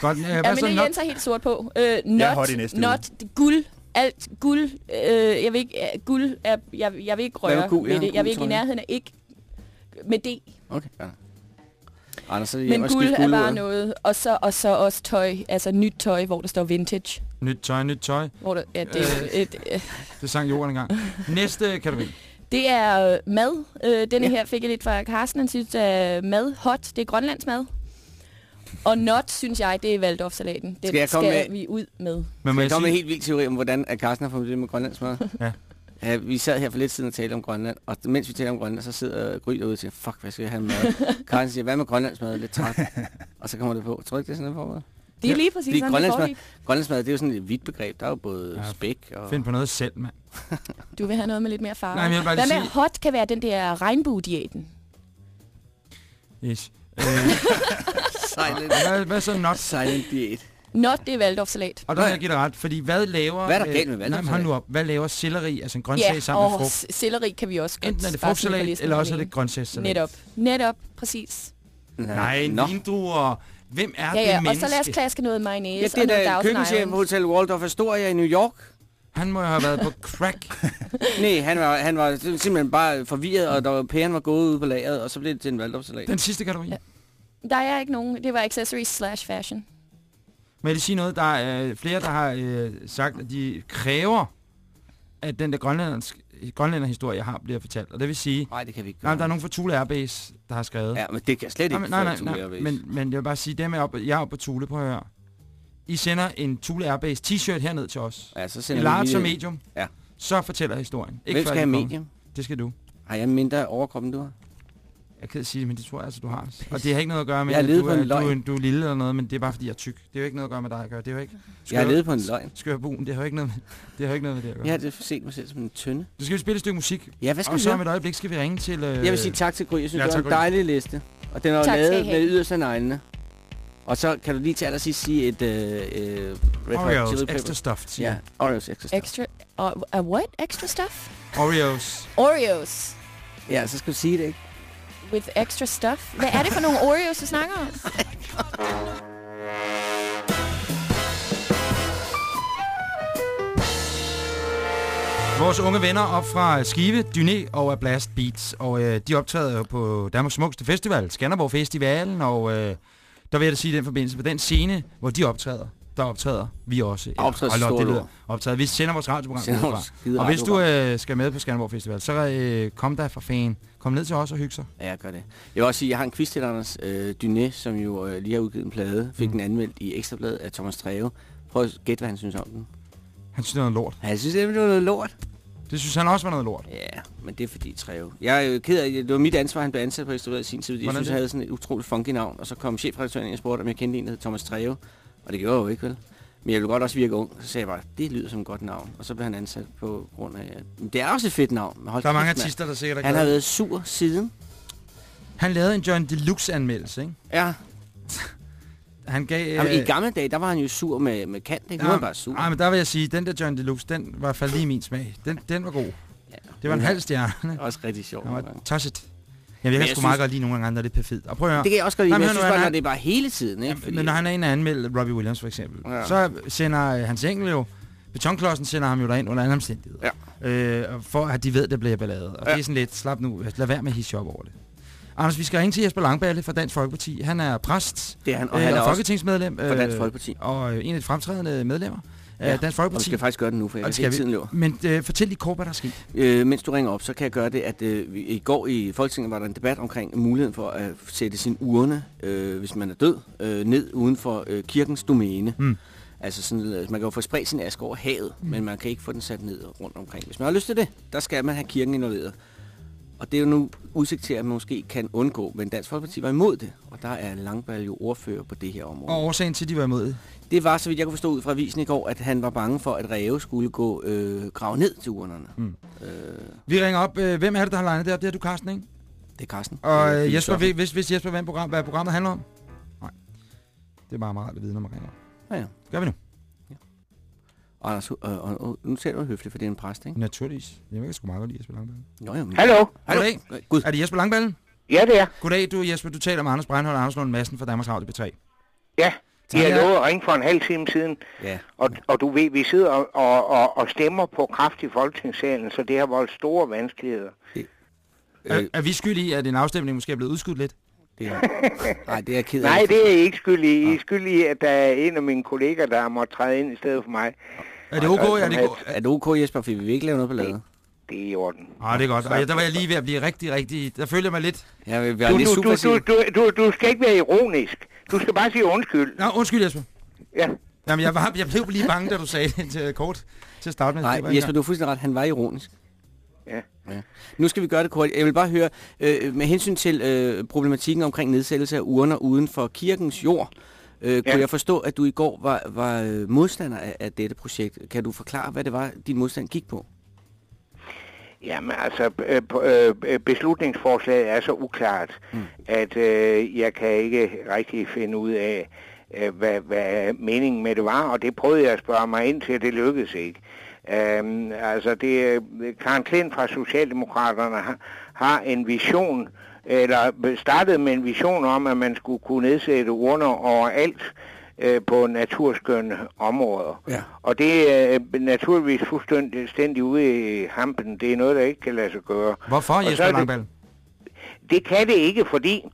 godt. Øh, Ja, hvad men så? det? Jens er helt sort på. Øh, not, Jeg er hot i næste not, guld, alt guld. Øh, jeg vil ikke, øh, guld er, jeg, jeg vil ikke røre ved Ja, det. Jeg vil guld ikke i nærheden af ikke med D. Okay, ja. Anders, så det Men guld er bare gulduret. noget. Og så, og så også tøj, altså nyt tøj, hvor der står vintage. Nyt tøj, nyt tøj. Hvor der, ja, det, Øh. et, øh, Det sang jorden engang. Næste kategori. det er øh, mad. Øh, denne Ja. her fik jeg lidt fra Carsten. Han synes, at mad hot, det er Grønlands mad. Og not, synes jeg, det er Waldorf-salaten. Den Skal jeg komme skal med- vi ud med. Men jeg kommer med en helt vild teori om, hvordan at Carsten har fået det med Grønlands mad. Ja. ja. Vi sad her for lidt siden og talte om Grønland, og mens vi taler om Grønland, så sidder Gry derude og siger, fuck, hvad skal jeg have med mad? Carsten siger, hvad med Grønlands mad? Lidt træt. og så kommer det på. Tror du ikke, det er sådan noget formål? Det er lige præcis fordi sådan, det Grønlands mad- foregik. Grønlands mad, det er jo sådan et vidt begreb. Der er jo både Ja, spæk og... find på noget selv, mand. Du vil have noget med lidt mere farve. Nej, men jeg bare Hvad med sige- hot kan være den der regnbue-diæten? Yes. Øh, Silent, hvad, hvad så not? silent diæt. Not, det er Waldorf-salat. Og der vil jeg give dig ret, fordi hvad laver... Hvad er der galt med øh, men hold nu op. Hvad laver selleri, altså en grøntsag Ja, sammen med og frugt? s- selleri kan vi også godt Enten er det frugtsalat, eller også er det grøntsagssalat. Netop. Netop, præcis. Nej, Nå. vindruer. Hvem er Ja, ja, det og menneske? så lad os klaske noget mayonnaise Ja, og det er da køkkenchef på. Hotel Waldorf Astoria i New York. Han må jo have været på crack. Nej, han var, han var simpelthen bare forvirret, og der var pæren var gået ud på lageret, og så blev det til en Waldorf-salat. Den sidste kategori. Ja. Der er ikke nogen. Det var accessories slash fashion. Må jeg lige sige noget? Der er øh, flere, der har øh, sagt, at de kræver, at den der grønlanders, grønlænderhistorie, jeg har, bliver fortalt. Og det vil sige, Nej, det kan vi ikke nej, gøre. der er nogen fra Thule Airbase, der har skrevet. Ja, men det kan jeg slet ikke nej, nej, nej, nej, Thule Airbase. men, men jeg vil bare sige, dem er op, jeg er oppe på Thule, på at høre. I sender en Thule Airbase t-shirt herned til os. Ja, så I sender vi large lige- og medium. Ja. Så fortæller historien. Ikke Hvem skal have medium? Det skal du. Har jeg mindre overkrop, end du har? Jeg kan sige det, men det tror jeg altså, du har. Og det har ikke noget at gøre med, Jeg har at du, på er, en du, er, du er lille eller noget, men det er bare fordi, jeg er tyk. Det er jo ikke noget at gøre med dig at gøre. Det er jo ikke... Jeg har levet på en løgn. Skørbuen, det har jo ikke noget med det, har jo ikke noget med det at gøre. Jeg har det set mig selv som en tynde. Så skal vi spille et stykke musik, Ja, hvad skal og vi så om et øjeblik skal vi ringe til... Øh, Jeg vil sige tak til Gry. Jeg synes, Ja, det var en Gry. dejlig liste. Og den er jo lavet med yderst af neglene. Og så kan du lige til allersidst sige et Red Hot Oreos, Chili extra siger Ja, ja. Oreos extra stuff. Extra... Uh, uh, what? Extra stuff? Oreos. Oreos. Ja, så skal du sige det, ikke? With extra stuff? Hvad er det for nogle Oreos, du snakker om? Vores unge venner op fra Skive, Dyné og A Blast Beats. Og øh, de optræder jo på Danmarks Smukkeste Festival, Skanderborg Festivalen. Og øh, der vil jeg da sige i den forbindelse, på den scene, hvor de optræder, der optræder vi også. Optræder hold op, stort det. Optræder. Vi sender vores radioprogram vores skide Og hvis du øh, skal med på Skanderborg Festival, så øh, kom der for fan. Kom ned til os og hygge sig. Ja, jeg gør det. Jeg vil også sige, at jeg har en quiz til Anders øh, Dyné, som jo øh, lige har udgivet en plade. Fik Mm. den anmeldt i Ekstrabladet af Thomas Treve. Prøv at gætte, hvad han synes om den. Han synes, det var noget lort. Jeg synes, det var noget lort. Det synes han også var noget lort. Ja, men det er fordi Treve. Jeg er jo ked af, det var mit ansvar, han blev ansat på Ekstrabladet i sin tid. Jeg Hvordan synes, han havde sådan et utroligt funky navn. Og så kom chefredaktøren ind og spurgte, om jeg kendte en, der hed Thomas Treve. Og det gjorde jeg jo ikke, vel? Men jeg ville godt også virke ung. Så sagde jeg bare, det lyder som et godt navn. Og så blev han ansat på grund af... Men det er også et fedt navn. Men hold Der er mange kæft, artister, der sikkert er Han har været sur siden. Han lavede en John Deluxe-anmeldelse, ikke? Ja, Han gav... Jamen, i gamle dage, der var han jo sur med, med kant, ikke? Nu er han bare sur. Nej, men der vil jeg sige, den der John Deluxe, den var faldet lige i min smag. Den, den var god. Ja, Det var en halv stjerne. er Også rigtig sjovt. Han var touchet. Jamen, jeg kan sgu meget synes- godt lide nogle gange, når det er perfidt. Og prøv at høre. Det kan jeg også godt lide, men jeg synes bare, når det er bare hele tiden, ikke? Ja, men når han er inde og anmelde Robbie Williams for eksempel, Ja. så sender øh, Hans Engel jo, betonklodsen sender ham jo derind under andre omstændigheder. Ja. Øh, og for at de ved, der bliver ballade. Og Ja. det er sådan lidt, slap nu, lad være med at hisse op over det. Anders, vi skal ringe til Jesper Langballe fra Dansk Folkeparti. Han er præst Det er han, og øh, han er og folketingsmedlem. for Dansk Folkeparti. Og øh, en af de fremtrædende medlemmer Ja, Dansk Og vi Folkeparti. skal faktisk gøre det nu, for jeg kan tiden løber. Men øh, fortæl lige kort, hvad der er sket. Øh, mens du ringer op, så kan jeg gøre det, at øh, i går i Folketinget var der en debat omkring muligheden for at sætte sin urne, øh, hvis man er død, øh, ned uden for øh, kirkens domæne. Mm. Altså sådan, øh, man kan jo få spredt sin aske over havet, mm. men man kan ikke få den sat ned rundt omkring. Hvis man har lyst til det, der skal man have kirken involveret. Og det er jo nu udsigt til, at man måske kan undgå, men Dansk Folkeparti var imod det, og der er Langballe jo ordfører på det her område. Og årsagen til, at de var imod det. Det var, så vidt jeg kunne forstå ud fra avisen i går, at han var bange for, at Ræve skulle gå øh, grave ned til urnerne. Mm. Øh, Vi ringer op. Øh, hvem er det, der har legnet det op? Det er du, Carsten, ikke? det er Carsten. Og Øh, øh, Jesper, hvis, hvis Jesper vandt program, hvad programmet handler om? Nej. Det er bare meget at vide, når man ringer. Ja, ja. Gør vi nu? Og, Anders, øh, og, og, nu ser du høfligt, for det er en præst, ikke? Naturligvis. Jeg kan sgu meget godt lide Jesper Langballe. Nå, jo, men... Hallo? Goddag. Gud, Er det Jesper Langballe? Ja, det er. Goddag, du Jesper. Du taler med Anders Breinholt og Anders Lund Madsen fra Danmarks Radio B3. Ja, de har lovet at ringe for en halv time siden, ja. og, og du ved, vi sidder og, og, og, og stemmer på kraft i Folketingssalen, så det har voldt store vanskeligheder. Er, Øh, er vi skyld i, at en afstemning måske er blevet udskudt lidt? det er, nej, det er ked af. Nej, det er I ikke skyld i. I er skyld i, at der er en af mine kolleger, der må træde ind i stedet for mig. Er det ok? Er det, Er det ok, Jesper, for vi vil ikke lave noget på ladet? Det er i orden. Ah, det er godt. Ej, der var jeg lige ved at blive rigtig, rigtig... Der følger jeg mig lidt. Ja, vi, er Du, lidt du, du, super du, du, du, du skal ikke være ironisk. Du skal bare sige undskyld. Nå, undskyld Jesper. Ja. Jamen, jeg, var, jeg blev lige bange, da du sagde det til, kort til at starte med. Var Nej, Jesper, du har fuldstændig ret. Han var ironisk. Ja. ja. Nu skal vi gøre det kort. Jeg vil bare høre, øh, med hensyn til øh, problematikken omkring nedsættelse af urner uden for kirkens jord, øh, kunne Ja. jeg forstå, at du i går var, var øh, modstander af, af dette projekt. Kan du forklare, hvad det var, din modstand gik på? Jamen altså, øh, øh, beslutningsforslaget er så uklart, mm. at øh, jeg kan ikke rigtig finde ud af, øh, hvad, hvad meningen med det var, og det prøvede jeg at spørge mig ind til, det lykkedes ikke. Øhm, altså, det, Karen Klint fra Socialdemokraterne har, har en vision, eller startede med en vision om, at man skulle kunne nedsætte urner overalt øh, på naturskønne områder. Ja. Og det er øh, naturligvis fuldstændig ude i hampen. Det er noget, der ikke kan lade sig gøre. Hvorfor, Og Jesper er det- Langballe? Det kan det ikke, fordi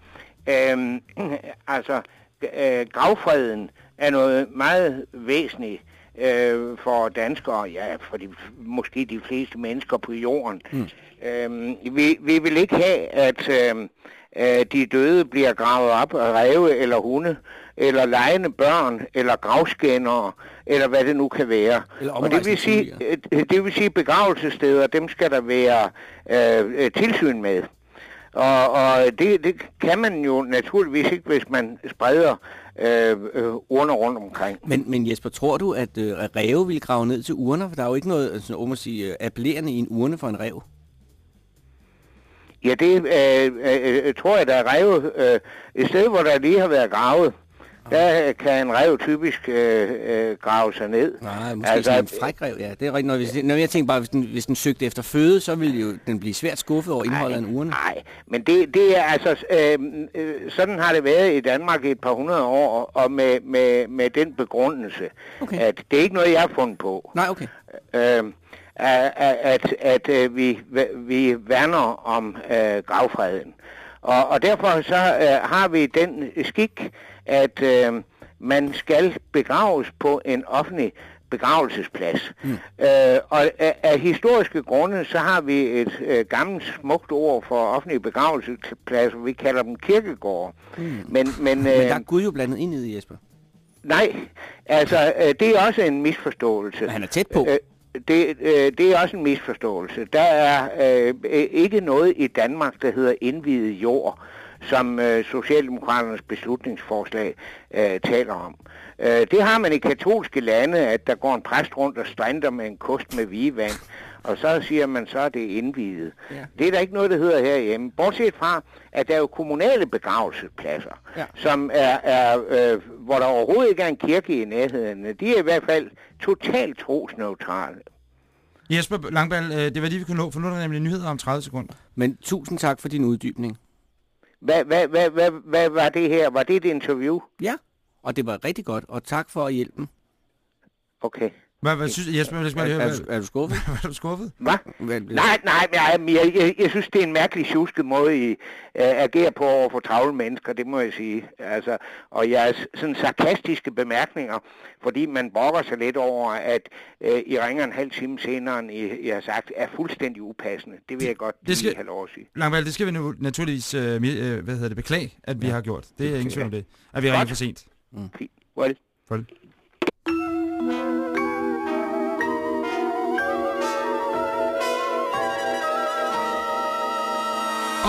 øhm, altså, øh, gravfreden er noget meget væsentligt øh, for danskere, ja, for de, måske de fleste mennesker på jorden. Mm. Øhm, vi, vi vil ikke have, at øhm, øh, de døde bliver gravet op af ræve eller hunde, eller lejende børn, eller gravskændere, eller hvad det nu kan være. Og det vil sige, omrejsende øh, det vil sige begravelsesteder, dem skal der være øh, øh, tilsyn med. Og, og det, det kan man jo naturligvis ikke, hvis man spreder øh, øh, urner rundt omkring. Men, men Jesper, tror du, at øh, ræve vil grave ned til urner? For der er jo ikke noget altså, om at sige, øh, appellerende i en urne for en rev. Ja, det øh, øh, øh, tror jeg, der er revet øh, et sted, hvor der lige har været gravet. Der kan en rev typisk øh, øh, grave sig ned. Nej, måske altså, sådan en fræk rev, ja. Det er rigtigt. Når, hvis, når jeg tænker bare, hvis den, hvis den søgte efter føde, så ville jo den blive svært skuffet over indholdet af en urne. Nej, men det, det er altså, øh, øh, sådan har det været i Danmark i et par hundrede år, og med, med, med den begrundelse, Okay. at det er ikke noget, jeg har fundet på. Nej, okay. øh, at, at, at øh, vi, vi værner om øh, gravfreden. Og, og derfor så øh, har vi den skik, at øh, man skal begraves på en offentlig begravelsesplads. Mm. Øh, og af, af historiske grunde, så har vi et øh, gammelt smukt ord for offentlige begravelsespladser. Vi kalder dem kirkegårde. Mm. Men, men, Men øh, der er Gud jo blandet ind i det, Jesper. nej, altså øh, det er også en misforståelse. Men han er tæt på. Øh, det, øh, det er også en misforståelse. Der er øh, øh, ikke noget i Danmark, der hedder indvidet jord, som øh, Socialdemokraternes beslutningsforslag øh, taler om. Øh, det har man i katolske lande, at der går en præst rundt og strænder med en kost med vigevand, og så siger man så, at det er indvidet. Ja. Det er der ikke noget, der hedder herhjemme. Bortset fra, at der er jo kommunale begravelsespladser, Ja. som er, er øh, hvor der overhovedet ikke er en kirke i nærheden. De er i hvert fald totalt trosneutrale. Jesper Langballe, øh, det var lige, vi kunne nå, for nu er der nemlig nyheder om 30 sekunder. Men tusind tak for din uddybning. Hvad, hvad, hvad, hvad, hvad var det her? Var det et interview? Ja, og det var rigtig godt, og tak for hjælpen. Okay. Hvad, hvad synes Jesper, jeg skal Er, høre, er, du- er du skuffet? er du skuffet? Hvad? Hvad- Nej, nej, nej jeg, jeg, jeg synes, det er en mærkelig tjusket måde, I uh, agerer på over for travle mennesker, det må jeg sige. Altså, og jeres sådan sarkastiske bemærkninger, fordi man brokker sig lidt over, at uh, I ringer en halv time senere, end I, I har sagt, er fuldstændig upassende. Det vil jeg godt Det skal- have lov at sige. Langballe, det skal vi nu naturligvis mi- øh, hvad hedder det, beklage, at vi har gjort. Det er ingen tvivl om det. At vi ringer for sent. Fint. Well. Farvel.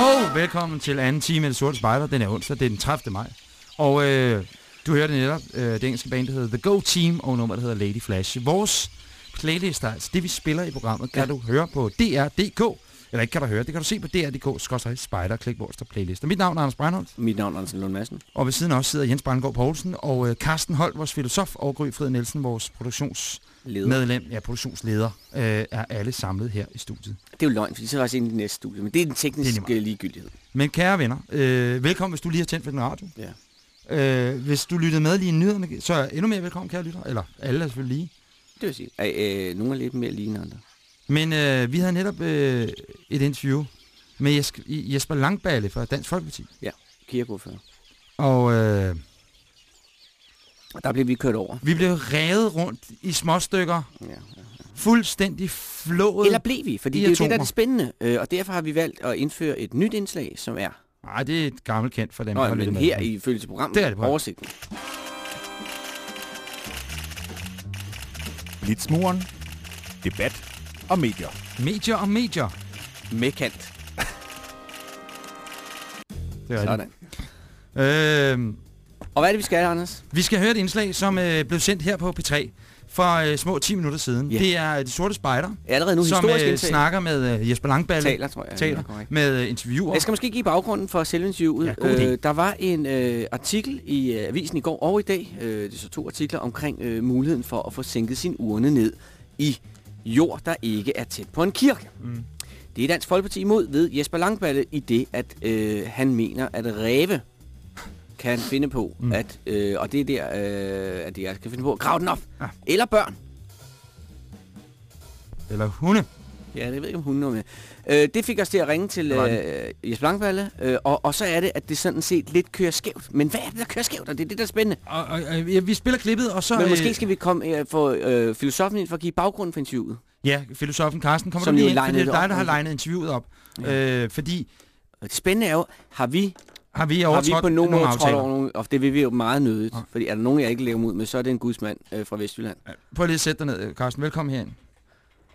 Og velkommen til anden time af Det Sorte Spejder. Den er onsdag, det er den 30. maj. Og øh, du hørte netop øh, det engelske band, der hedder The Go Team, og nummer, der hedder Lady Flash. Vores playlist, altså det vi spiller i programmet, kan ja. du høre på DR.dk. Eller ikke kan du høre, det kan du se på DR.dk, skorstræk Spider, klik vores der playlist. Og mit navn er Anders Breinholt, Mit navn er Andersen Lund Madsen. og ved siden os sidder Jens Brandgaard Poulsen, og øh, Carsten Holt, vores filosof, og Gry Fred Nielsen, vores produktionsmedlem, Leder. ja, produktionsleder, øh, er alle samlet her i studiet. Det er jo løgn, fordi så er jeg også inde i det næste studie. Men det er den Det er tekniske lige ligegyldighed. Men kære venner, øh, velkommen, hvis du lige har tændt for den radio. Ja. Øh, hvis du lyttede med lige i nyhederne, så er endnu mere velkommen, kære lytter. Eller alle er selvfølgelig lige. Det vil sige, at øh, nogle er lidt mere lige end andre. Men øh, vi havde netop øh, et interview med Jes- Jesper Langballe fra Dansk Folkeparti. Kirkeordfører. Og øh, Og der blev vi kørt over. vi blev revet rundt i småstykker, Ja, ja. fuldstændig flået. Eller blev vi, fordi det er jo det, der er det spændende. Øh, og derfor har vi valgt at indføre et nyt indslag, som er, Nej, det er et gammelt kendt for dem, Nå, der har men her i følge til programmet, Det er det, program. oversigten. Blitzmuren, debat og medier. Medier og medier. Med kant. Det er. Sådan. Øh, Og hvad er det, vi skal, Anders? vi skal høre et indslag, som øh, blev sendt her på P3 for øh, små 10 minutter siden. Ja. Det er De Sorte Spejder, Allerede nu som øh, snakker med øh, Jesper Langballe. Taler, tror jeg. taler er med øh, interviewer. Jeg skal måske give baggrunden for selve interviewet. Ja, idé. der var en øh, artikel i øh, avisen i går og i dag, øh, det er så to artikler, omkring øh, muligheden for at få sænket sin urne ned i jord, der ikke er tæt på en kirke. Mm. Det er Dansk Folkeparti imod ved Jesper Langballe i det, at øh, han mener, at ræve kan finde på, Mm. at, øh, og det er der, øh, at jeg kan finde på at grave den op. Ja. Eller børn. Eller hunde. Ja, det ved jeg ikke, om hun er med. Øh, det fik os til at ringe til var øh, Jesper Langballe, øh, og, og så er det, at det sådan set lidt kører skævt. Men hvad er det, der kører skævt? Og det er det, der er spændende. Og, og, og, ja, vi spiller klippet, og så... Men øh, måske skal vi komme øh, få øh, filosofen ind for at give baggrunden for interviewet. Ja, filosofen Carsten, kommer Som du lige ind, for det er dig, der har legnet interviewet op. Ja. Øh, fordi det spændende er jo, har vi, har vi har vi overtrådt på nogen nogle måde trådt aftaler? over nogen, og det vil vi jo meget nødigt. Ja. Fordi er der nogen, jeg ikke lever ud med, så er det en gudsmand øh, fra Vestjylland. Prøv lige at sætte dig ned, Carsten. Velkommen herind. Du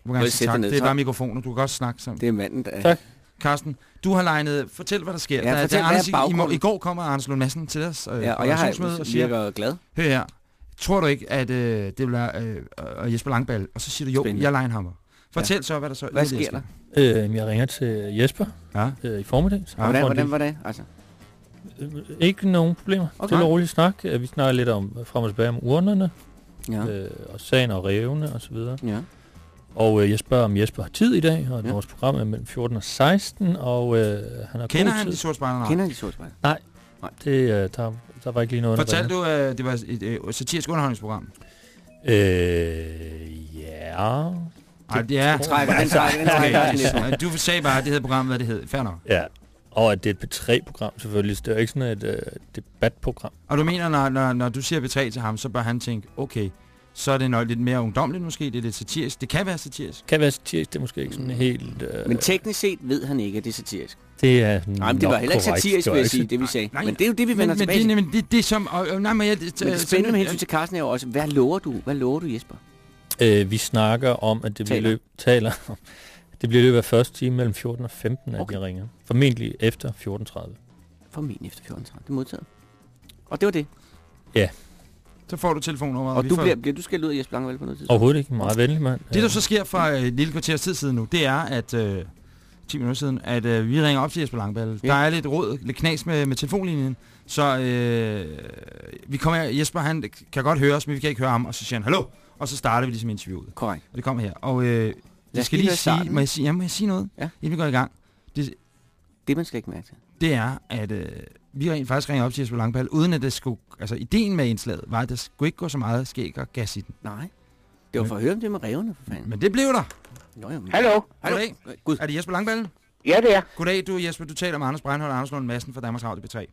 må Prøv gerne at sige sætte tak. dig ned, Det er bare mikrofoner. Du kan godt snakke sammen. Det er manden, der... Tak. Carsten, du har legnet... Fortæl, hvad der sker. Ja, Der- fortæl, der hvad er Anders, i, i, går kommer Anders Lund Madsen til os. Øh, Ja, og jeg har og siger, virker glad. hør her, tror du ikke, at øh, det vil være øh, øh, Jesper Langballe? Og så siger du, jo, Spændende. jeg hammer. Fortæl så, hvad der så Hvad sker der? Øh, jeg ringer til Jesper Ja. øh, i formiddags. Ja, Hvordan, hvordan var det? Altså, øh, Ikke nogen problemer. Okay. Okay. Til rolig snak. Øh, Vi snakker lidt om frem og tilbage om urnerne, ja. øh, og sagen og revne og så videre. ja. Og øh, jeg spørger, om Jesper har tid i dag, og Ja. ja. vores program er mellem 14 og 16, og øh, han har Kender god han tid. de sorte spejder? Kender de sorte spejder? Det, øh, der, der var ikke lige noget, Fortalte du, at det var et øh, satirisk underholdningsprogram? Øh, ja. Nej, det er... Trækker, den trækker, den trækker. Den du sagde bare, at det hed programmet, hvad det hed. Fair nok. Ja. Og at det er et P3-program selvfølgelig, så det er jo ikke sådan et øh, debatprogram. Og du mener, når, når, når du siger B3 til ham, så bør han tænke, okay, så er det noget lidt mere ungdomligt måske, det er lidt satirisk. Det kan være satirisk. Kan være satirisk, det er måske ikke sådan helt... Øh, Men teknisk set ved han ikke, at det er satirisk. det er Nej, men det var heller ikke satirisk, vil jeg sige, det vi sagde. Nej, Men det er jo det, vi vender men, tilbage til. men det, det er som... Og, nej, men jeg, det, Men det spændende med hensyn til Carsten er jo også, hvad lover du? Hvad lover du, Jesper? Øh, vi snakker om, at det Taler. løb, taler om, det bliver i løbet af første time mellem 14 og 15, at Okay. vi ringer. Formentlig efter 14.30. Formentlig efter 14 Det er modtaget. Og det var det. Så får du telefonnummeret. Og du får- bliver, bliver du skældt ud af Jesper Langvald på noget tidspunkt? Overhovedet ikke. Meget venlig mand. Det, der så sker for øh, et lille kvarters tid siden nu, det er, at... Øh, 10 minutter siden, at øh, vi ringer op til Jesper Langballe. Ja. Der er lidt råd, lidt knas med, med telefonlinjen. Så øh, vi kommer her. Jesper, han kan godt høre os, men vi kan ikke høre ham. Og så siger han, hallo! Og så starter vi ligesom interviewet. Korrekt. Og det kommer her. Og øh, jeg skal lige lige sige, må jeg sige, ja, må jeg sige noget, Ja. inden vi går i gang? Det man skal ikke mærke til. Det er, at øh, vi rent faktisk ringer op til Jesper Langballe, uden at det skulle... Altså, ideen med indslaget var, at der skulle ikke gå så meget skæg og gas i den. Nej. Det var for at høre om det med revne, for fanden. Men det blev der. Nå, jo, men... Hallo? Hallo? Goddag. Er det Jesper Langballe? Ja, det er. Goddag, du Jesper. Du taler med Anders Breinholt og Anders Lund Madsen fra Danmarks Radio B3.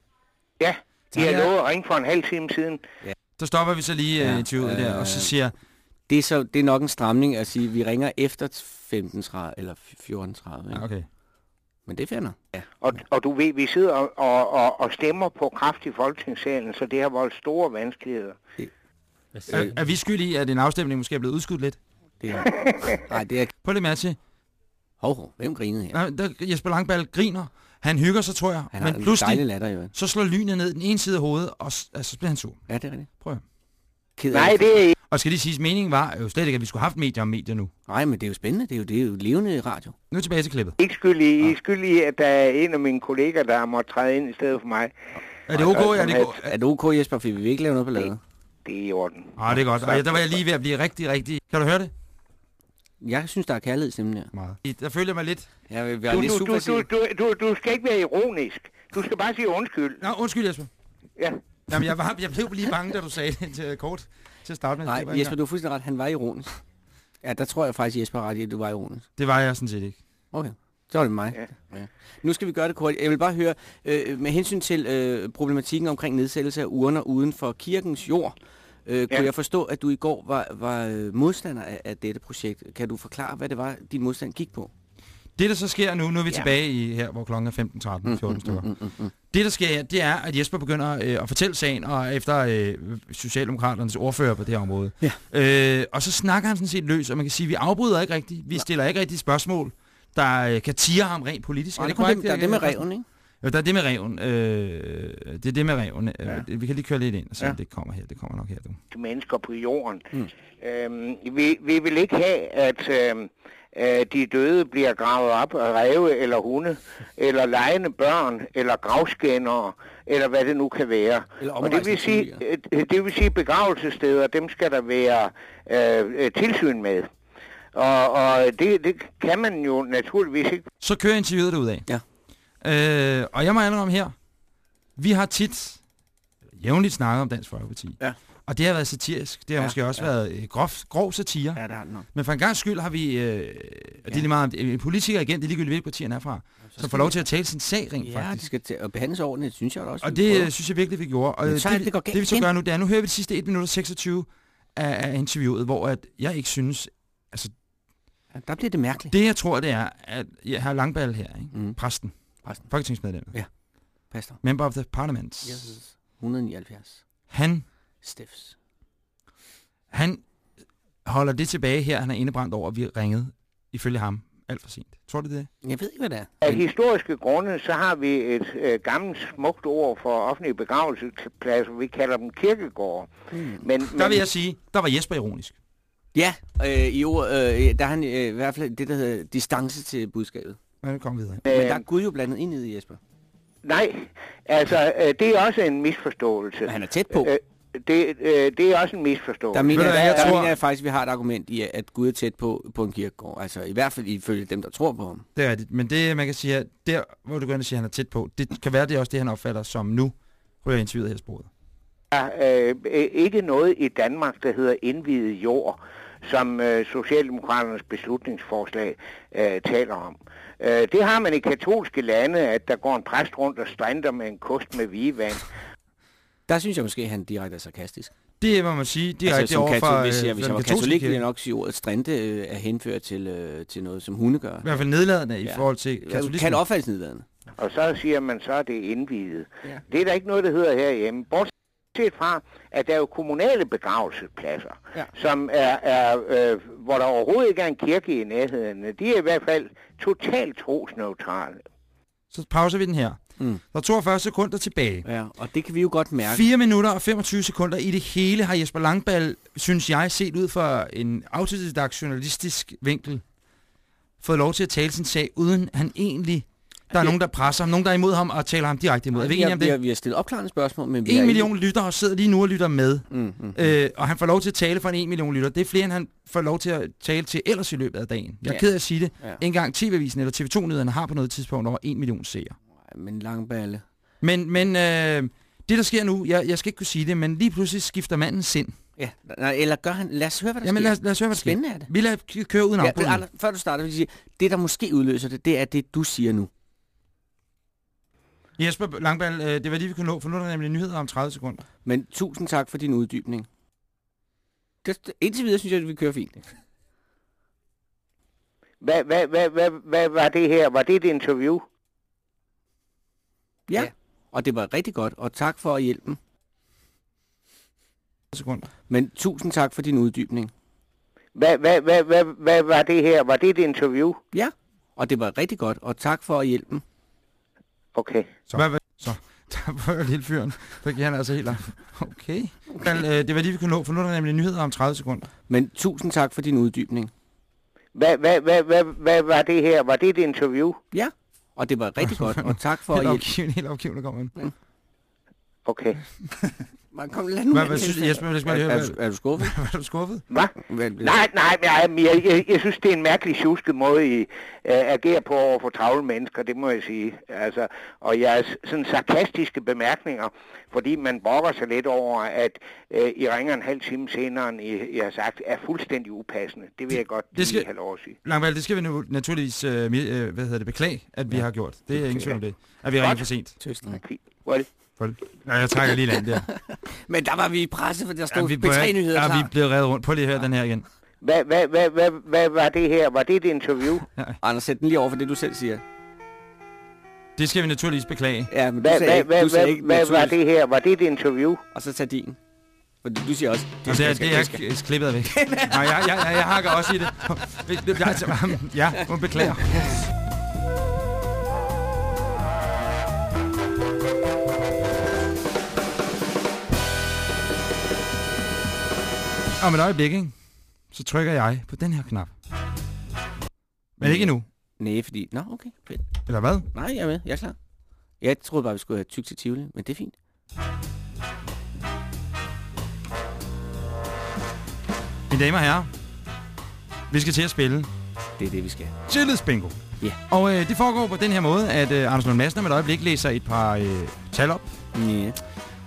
Ja, de har ja. lovet at ringe for en halv time siden. Så stopper vi så lige Ja, ja, interviewet øh, der, og så siger Det er, så, det er nok en stramning at sige, at vi ringer efter 15.30 eller 14.30. ja, Ja. okay. Men det er nok. Ja. Og, og du ved, vi sidder og, og, og, stemmer på kraft i Folketingssalen, så det har voldt store vanskeligheder. Er, er vi skyld i, at en afstemning måske er blevet udskudt lidt? Det er... Nej, det er... Prøv lige med til. Hov, hov. Hvem grinede her? Nej, der, Jesper Langballe griner. Han hygger sig, tror jeg. Han har men en pludselig, latter, jo. så slår lynet ned den ene side af hovedet, og altså, så bliver han sur. Ja, det er rigtigt. Prøv at Ked af Nej, det er ikke. Og skal lige sige, meningen var jo slet ikke, at vi skulle have haft medier om medier nu. Nej, men det er jo spændende. Det er jo, det er jo levende radio. Nu tilbage til klippet. Ikke skyld i, I er skyld i, at der er en af mine kolleger, der måttet træde ind i stedet for mig. Er det ok? Er det go- Er det ok, Jesper? For vi vil ikke lave noget på ladet. Det er i orden. Ah, det er godt. Og ja, der var jeg lige ved at blive rigtig, rigtig... Kan du høre det? Jeg synes, der er kærlighed her. Meget. Der følger jeg mig lidt. Jeg vil være Du, lidt du, du, super du, du, du, du skal ikke være ironisk. Du skal bare sige undskyld. Nå, undskyld Jesper. Ja. Jamen, jeg, var, jeg blev lige bange, da du sagde det til kort til at starte med. var Nej, Jesper, du er fuldstændig ret. Han var ironisk. Ja, der tror jeg faktisk, Jesper ret i, at du var ironisk. Det var jeg sådan set ikke. Okay, så er det mig. Ja. Ja. Nu skal vi gøre det kort. Jeg vil bare høre, øh, med hensyn til øh, problematikken omkring nedsættelse af urner uden for kirkens jord, øh, kunne Ja. jeg forstå, at du i går var, var øh, modstander af, af dette projekt. Kan du forklare, hvad det var, din modstand gik på? Det, der så sker nu, nu er vi Ja. tilbage i her, hvor klokken er 15, 13, 14 stykker. mm, mm, mm. Det, der sker her, det er, at Jesper begynder øh, at fortælle sagen, og efter øh, Socialdemokraternes ordfører på det her område. Ja. Øh, og så snakker han sådan set løs, og man kan sige, at vi afbryder ikke rigtigt. Vi stiller ikke rigtigt spørgsmål, der øh, kan tire ham rent politisk. Og er det, det korrekt? der er det med reven, ikke? Jo, der er det med reven. Øh, det er det med reven. Øh, Ja. Vi kan lige køre lidt ind og se, Ja. det kommer her. Det kommer nok her, du. mennesker på jorden. Mm. Øhm, vi, vi vil ikke have, at øhm, øh, de døde bliver gravet op af ræve eller hunde, eller lejende børn, eller gravskændere, eller hvad det nu kan være. Eller Og det vil, sige, omrejsende øh, det vil sige begravelsessteder, dem skal der være øh, øh, tilsyn med. Og, og det, det kan man jo naturligvis ikke. Så kører interviewet derudad. Ja. Øh, og jeg må indrømme her, vi har tit jævnligt snakket om Dansk Folkeparti. Ja. Og det har været satirisk. Det har Ja, ja, måske også ja. ja. været øh, grov, grov satire. Ja. Ja, det har den nok. Men for en gang skyld har vi, øh, og det er Ja. lige meget, en politiker igen, det er ligegyldigt, hvilke partierne er fra, som får lov til at tale sin sag rent Ja, det faktisk. skal til at behandles ordentligt, synes jeg også. Og det prøver. øh, synes jeg virkelig, vi gjorde. Og er det, det, det det, vi så gør nu, det er, nu hører vi de sidste 1 minut og 26 af, af interviewet, hvor at jeg ikke synes, altså Ja, der bliver det mærkeligt. det jeg tror, det er, at jeg har Langballe her, ikke? Mm. præsten, Præsten. folketingsmedlemmet, Ja. Pastor. member of the parliament, Yes. 179. han Steffs. Han holder det tilbage her, han er indebrændt over, at vi ringede, ifølge ham, alt for sent. Tror du det? Jeg ved ikke, hvad det er. Af historiske grunde, så har vi et øh, gammelt smukt ord for offentlige begravelsespladser. Vi kalder dem kirkegårde. Mm. Men, men, Der vil jeg sige, der var Jesper ironisk. Ja, øh, i ord, øh, der er han øh, i hvert fald det, der hedder distance til budskabet. Men kom videre. Men Øh, der er Gud jo blandet ind i det, Jesper. Nej, altså, øh, det er også en misforståelse. Men han er tæt på. Øh, det, øh, det er også en misforståelse. Der mener, der, jeg der tror- mener jeg faktisk, at vi har et argument i, at Gud er tæt på, på en kirkegård. Altså i hvert fald ifølge dem, der tror på ham. Det er rigtigt. Men det, man kan sige, at der, hvor du går ind og siger, at han er tæt på, det kan være, det er også det, han opfatter som nu, ryger interviewet her i sporet. Der er øh, ikke noget i Danmark, der hedder indvidet jord, som øh, Socialdemokraternes beslutningsforslag øh, taler om. Øh, det har man i katolske lande, at der går en præst rundt og strænder med en kost med vigevand. Der synes jeg måske, at han direkte er sarkastisk. Det må man sige direkte altså, som over katol- for hvis jeg, hvis jeg var katolik, ville jeg nok sige, at ordet strente øh, er henført til, øh, til noget, som hunde gør. I hvert fald nedladende i Ja. forhold til katolismen. kan opfattes nedladende. Og så siger man, så er det indvidet. Ja. Det er der ikke noget, der hedder herhjemme. Bortset fra, at der er jo kommunale begravelsespladser, Ja. som er, er øh, hvor der overhovedet ikke er en kirke i nærheden. De er i hvert fald totalt trosneutrale. Så pauser vi den her. Mm. Der er 42 sekunder tilbage. Ja, og det kan vi jo godt mærke. 4 minutter og 25 sekunder i det hele har Jesper Langballe, synes jeg, set ud fra en autodidakt journalistisk vinkel, fået lov til at tale sin sag, uden han egentlig... Der er Det- nogen, der presser ham, nogen, der er imod ham og taler ham direkte imod. Vi vi, enige har, om vi, har, det? vi har stillet opklarende spørgsmål, men vi En ikke- million lyttere sidder lige nu og lytter med, Mm, mm. øh, og han får lov til at tale for en 1 million lytter. Det er flere, end han får lov til at tale til ellers i løbet af dagen. Jeg er Ja. ked af at sige det. Ja. En gang TV-avisen eller TV2-nyhederne har på noget tidspunkt over 1 million seere. Men langballe. Men, men øh, det, der sker nu, jeg, jeg skal ikke kunne sige det, men lige pludselig skifter manden sind. Ja, nej, eller gør han... Lad os høre, hvad der Jamen sker. lad, os- lad os høre, hvad der sker. Spændende er det. Vi lader køre uden Ja, afbrydning. Før du starter, vil jeg sige, det der måske udløser det, det er det, du siger nu. Jesper Langballe, øh, det var lige, vi kunne nå, for nu er der nemlig nyheder om 30 sekunder. Men tusind tak for din uddybning. Det, det- indtil videre synes jeg, at vi kører fint. Hvad, hvad, hvad, hvad, hvad var det her? Var det et interview? Ja. Ja. Og det var rigtig godt, og tak for hjælpen. sekunder. Men tusind tak for din uddybning. Hvad, hvad, hvad, hvad, hvad var det her? Var det et interview? Ja. Og det var rigtig godt, og tak for hjælpen. Okay. Så, hvad, hvad, så der var lille fyren, der giver han altså helt langt. Okay. Men, øh, det var lige, vi kunne nå, for nu er der nemlig nyheder om 30 sekunder. Men tusind tak for din uddybning. Hvad, hvad, hvad, hvad, hvad var det her? Var det et interview? Ja, og det var rigtig godt, og tak for at Helt opgivende, helt opgivende kommer han. Okay. Man kom, lad nu Hvad, hvad synes det. Jesper, jeg skal er, er, du- er du skuffet? Var du skuffet? Hvad? Hvad, Nej, nej, men jeg, jeg, jeg, jeg synes, det er en mærkelig tjusket måde, I uh, agerer på over for travle mennesker, det må jeg sige. Altså, og jeres sådan sarkastiske bemærkninger, fordi man brokker sig lidt over, at uh, I ringer en halv time senere, end I, I har sagt, er fuldstændig upassende. Det vil jeg godt det skal- lige have lov at sige. Langvald, det skal vi nu naturligvis mi- øh, hvad hedder det, beklage, at vi har gjort. Det er ingen tvivl om det. At vi ringer for sent. Tøsten. Fint. Well. Hold. Ja, jeg trækker lige land der. Men der var vi i presse, for der stod vi, B3-nyheder ja, vi klar. er blevet reddet rundt. Prøv lige at høre den her igen. Hvad, hvad, hvad, hvad, hvad var det her? Var det et interview? Anders, sæt den lige over for det, du selv siger. Det skal vi naturligvis beklage. Ja, men du Hvad, sagde, hvad, ikke- hvad, du sagde hvad, ikke hvad var det her? Var det et interview? Og så tag din. For du siger også, det Det, skal, det, skal, det er det skal. k- klippet væk. Nej, jeg, jeg, jeg, jeg hakker også i det. Jeg, ja, hun beklager. Om et øjeblik, ikke? så trykker jeg på den her knap. Men ikke endnu. Nej, fordi... Nå, okay, fedt. Eller hvad? Nej, jeg er med. Jeg er klar. Jeg troede bare, vi skulle have tyk til Tivoli, men det er fint. Mine damer og herrer, vi skal til at spille Det er det, vi skal. Tillidsbingo. Ja. Og øh, det foregår på den her måde, at øh, Anders Lund Madsen om et øjeblik læser et par øh, tal op. Ja.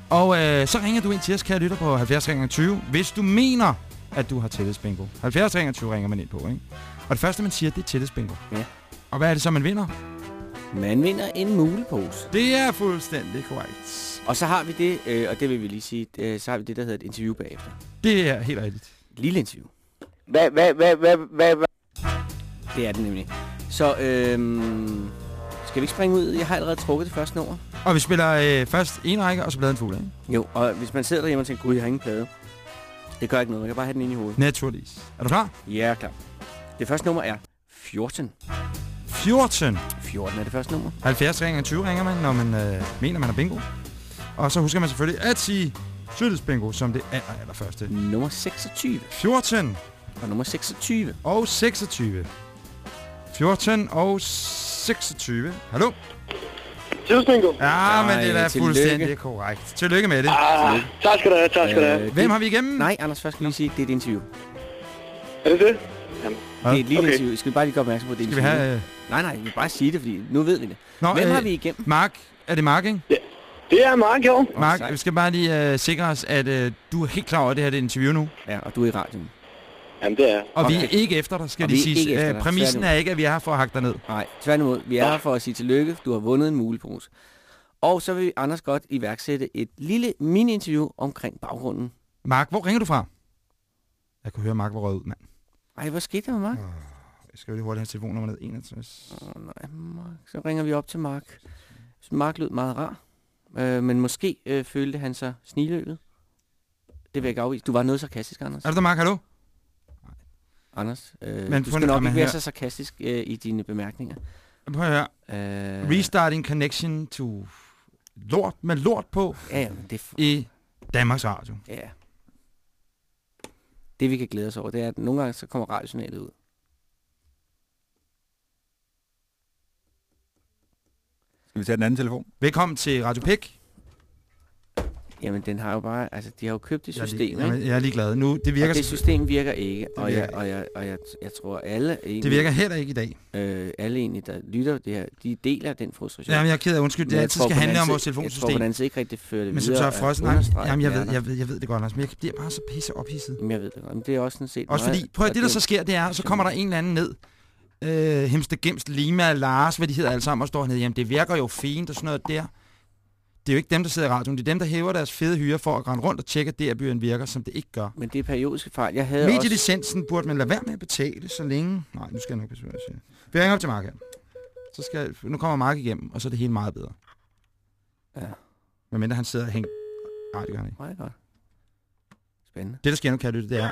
Og øh, så ringer du ind til os, kære lytter, på 70 20, hvis du mener, at du har tillidsbingo. 70 20 ringer man ind på, ikke? Og det første, man siger, det er tillidsbingo. Ja. Og hvad er det så, man vinder? Man vinder en mulepose. Det er fuldstændig korrekt. Og så har vi det, øh, og det vil vi lige sige, øh, så har vi det, der hedder et interview bagefter. Det er helt rigtigt. Et lille interview. Hvad, hvad, hvad, hvad, hvad, hvad? Det er det nemlig. Så øhm, skal vi ikke springe ud? Jeg har allerede trukket det første nummer. Og vi spiller øh, først en række, og så bladen fuld, ikke? Jo, og hvis man sidder derhjemme og tænker, gud, jeg har ingen plade. Det gør ikke noget, man kan bare have den inde i hovedet. Naturligvis. Er du klar? Ja, klar. Det første nummer er 14. 14. 14 er det første nummer. 70 ringer 20 ringer man, når man øh, mener, man har bingo. Og så husker man selvfølgelig at sige tillidsbingo som det aller, aller første. Nummer 26. 14 Og nummer 26. og 26. 14 og 26. Hallo? Tillidsbingo. Ja, men det er da tillykke. fuldstændig korrekt. Tillykke med det. Ah, tak skal du have, tak skal du have. Øh, Hvem har vi igennem? Nej, Anders, først skal vi lige sige, det er et interview. Er det det? Det er et lille Okay. interview. Skal vi bare lige gøre opmærksom på, at det er et Skal vi interview? have... Øh... Nej, nej, vi vil bare sige det, fordi nu ved vi det. Nå, Hvem øh, har vi igennem? Mark. Er det Mark, ikke? Det er Mark, jo. Mark, sejt. vi skal bare lige øh, sikre os, at øh, du er helt klar over, at det her det er et interview nu. Ja, og du er i radioen. Jamen, det er. Og vi Okay. er ikke efter dig, skal Og vi er sige. Øh, præmissen er ikke, at vi er her for at hakke dig ned. Nej, tværtimod. Vi er her for at sige tillykke. Du har vundet en mulepose. Og så vil Anders godt iværksætte et lille mini-interview omkring baggrunden. Mark, hvor ringer du fra? Jeg kunne høre, Mark var røget ud, mand. Ej, hvad skete der med Mark? Jeg skal jo lige hurtigt have telefonnummer ned. 61. Åh oh, nej, Mark. Så ringer vi op til Mark. Mark lød meget rar. Øh, men måske øh, følte han sig sniløbet. Det vil jeg ikke afvise. Du var noget sarkastisk, Anders. Er du der, Mark? Hallo? Anders, øh, Men du skal nok ikke være så sarkastisk øh, i dine bemærkninger. Prøv at høre. Øh, Restarting connection to lort med lort på Ja, det, er f- i Danmarks Radio. ja. det vi kan glæde os over, det er, at nogle gange så kommer radiosignalet ud. Skal vi tage den anden telefon? Velkommen til Radio Pik. Jamen, den har jo bare, altså, de har jo købt det Jeg er, system, ikke? jamen, jeg er ligeglad. Nu, det virker, og det system virker ikke, og, virker jeg, og, jeg, og jeg, jeg tror, alle egentlig, det virker heller ikke i dag. øh, alle egentlig, der lytter det her, de deler den frustration. Jamen, jeg er ked af undskyld. Det Men altid skal handle om vores side- Jeg tror telefonsystem. på den ikke rigtig fører det Men så videre. tør at Frost, nej, understrege jamen, jeg ved, jeg, ved, jeg ved det godt, Anders, men jeg bliver bare så pisse ophidset. Jamen, jeg ved det godt. Men det er også sådan set Også fordi, prøv at det, der så sker, det er, så kommer der en eller anden ned. Øh, Hemste Gemst, Lima, Lars, hvad de hedder alle sammen, og står ned. Jamen, det virker jo fint og sådan noget der. Det er jo ikke dem, der sidder i radioen. Det er dem, der hæver deres fede hyre for at rende rundt og tjekke, at DR-byen virker, som det ikke gør. Men det er periodiske fejl. Jeg havde også... Medielicensen burde man lade være med at betale, så længe... Nej, nu skal jeg nok besvare at sige. Vi ringer op til Mark her. Så skal, nu kommer Mark igennem, og så er det hele meget bedre. Ja. Men mindre han sidder og hænger... Nej, det gør han ikke. Meget godt. Spændende. Det, der sker nu, kan jeg lytte, det er...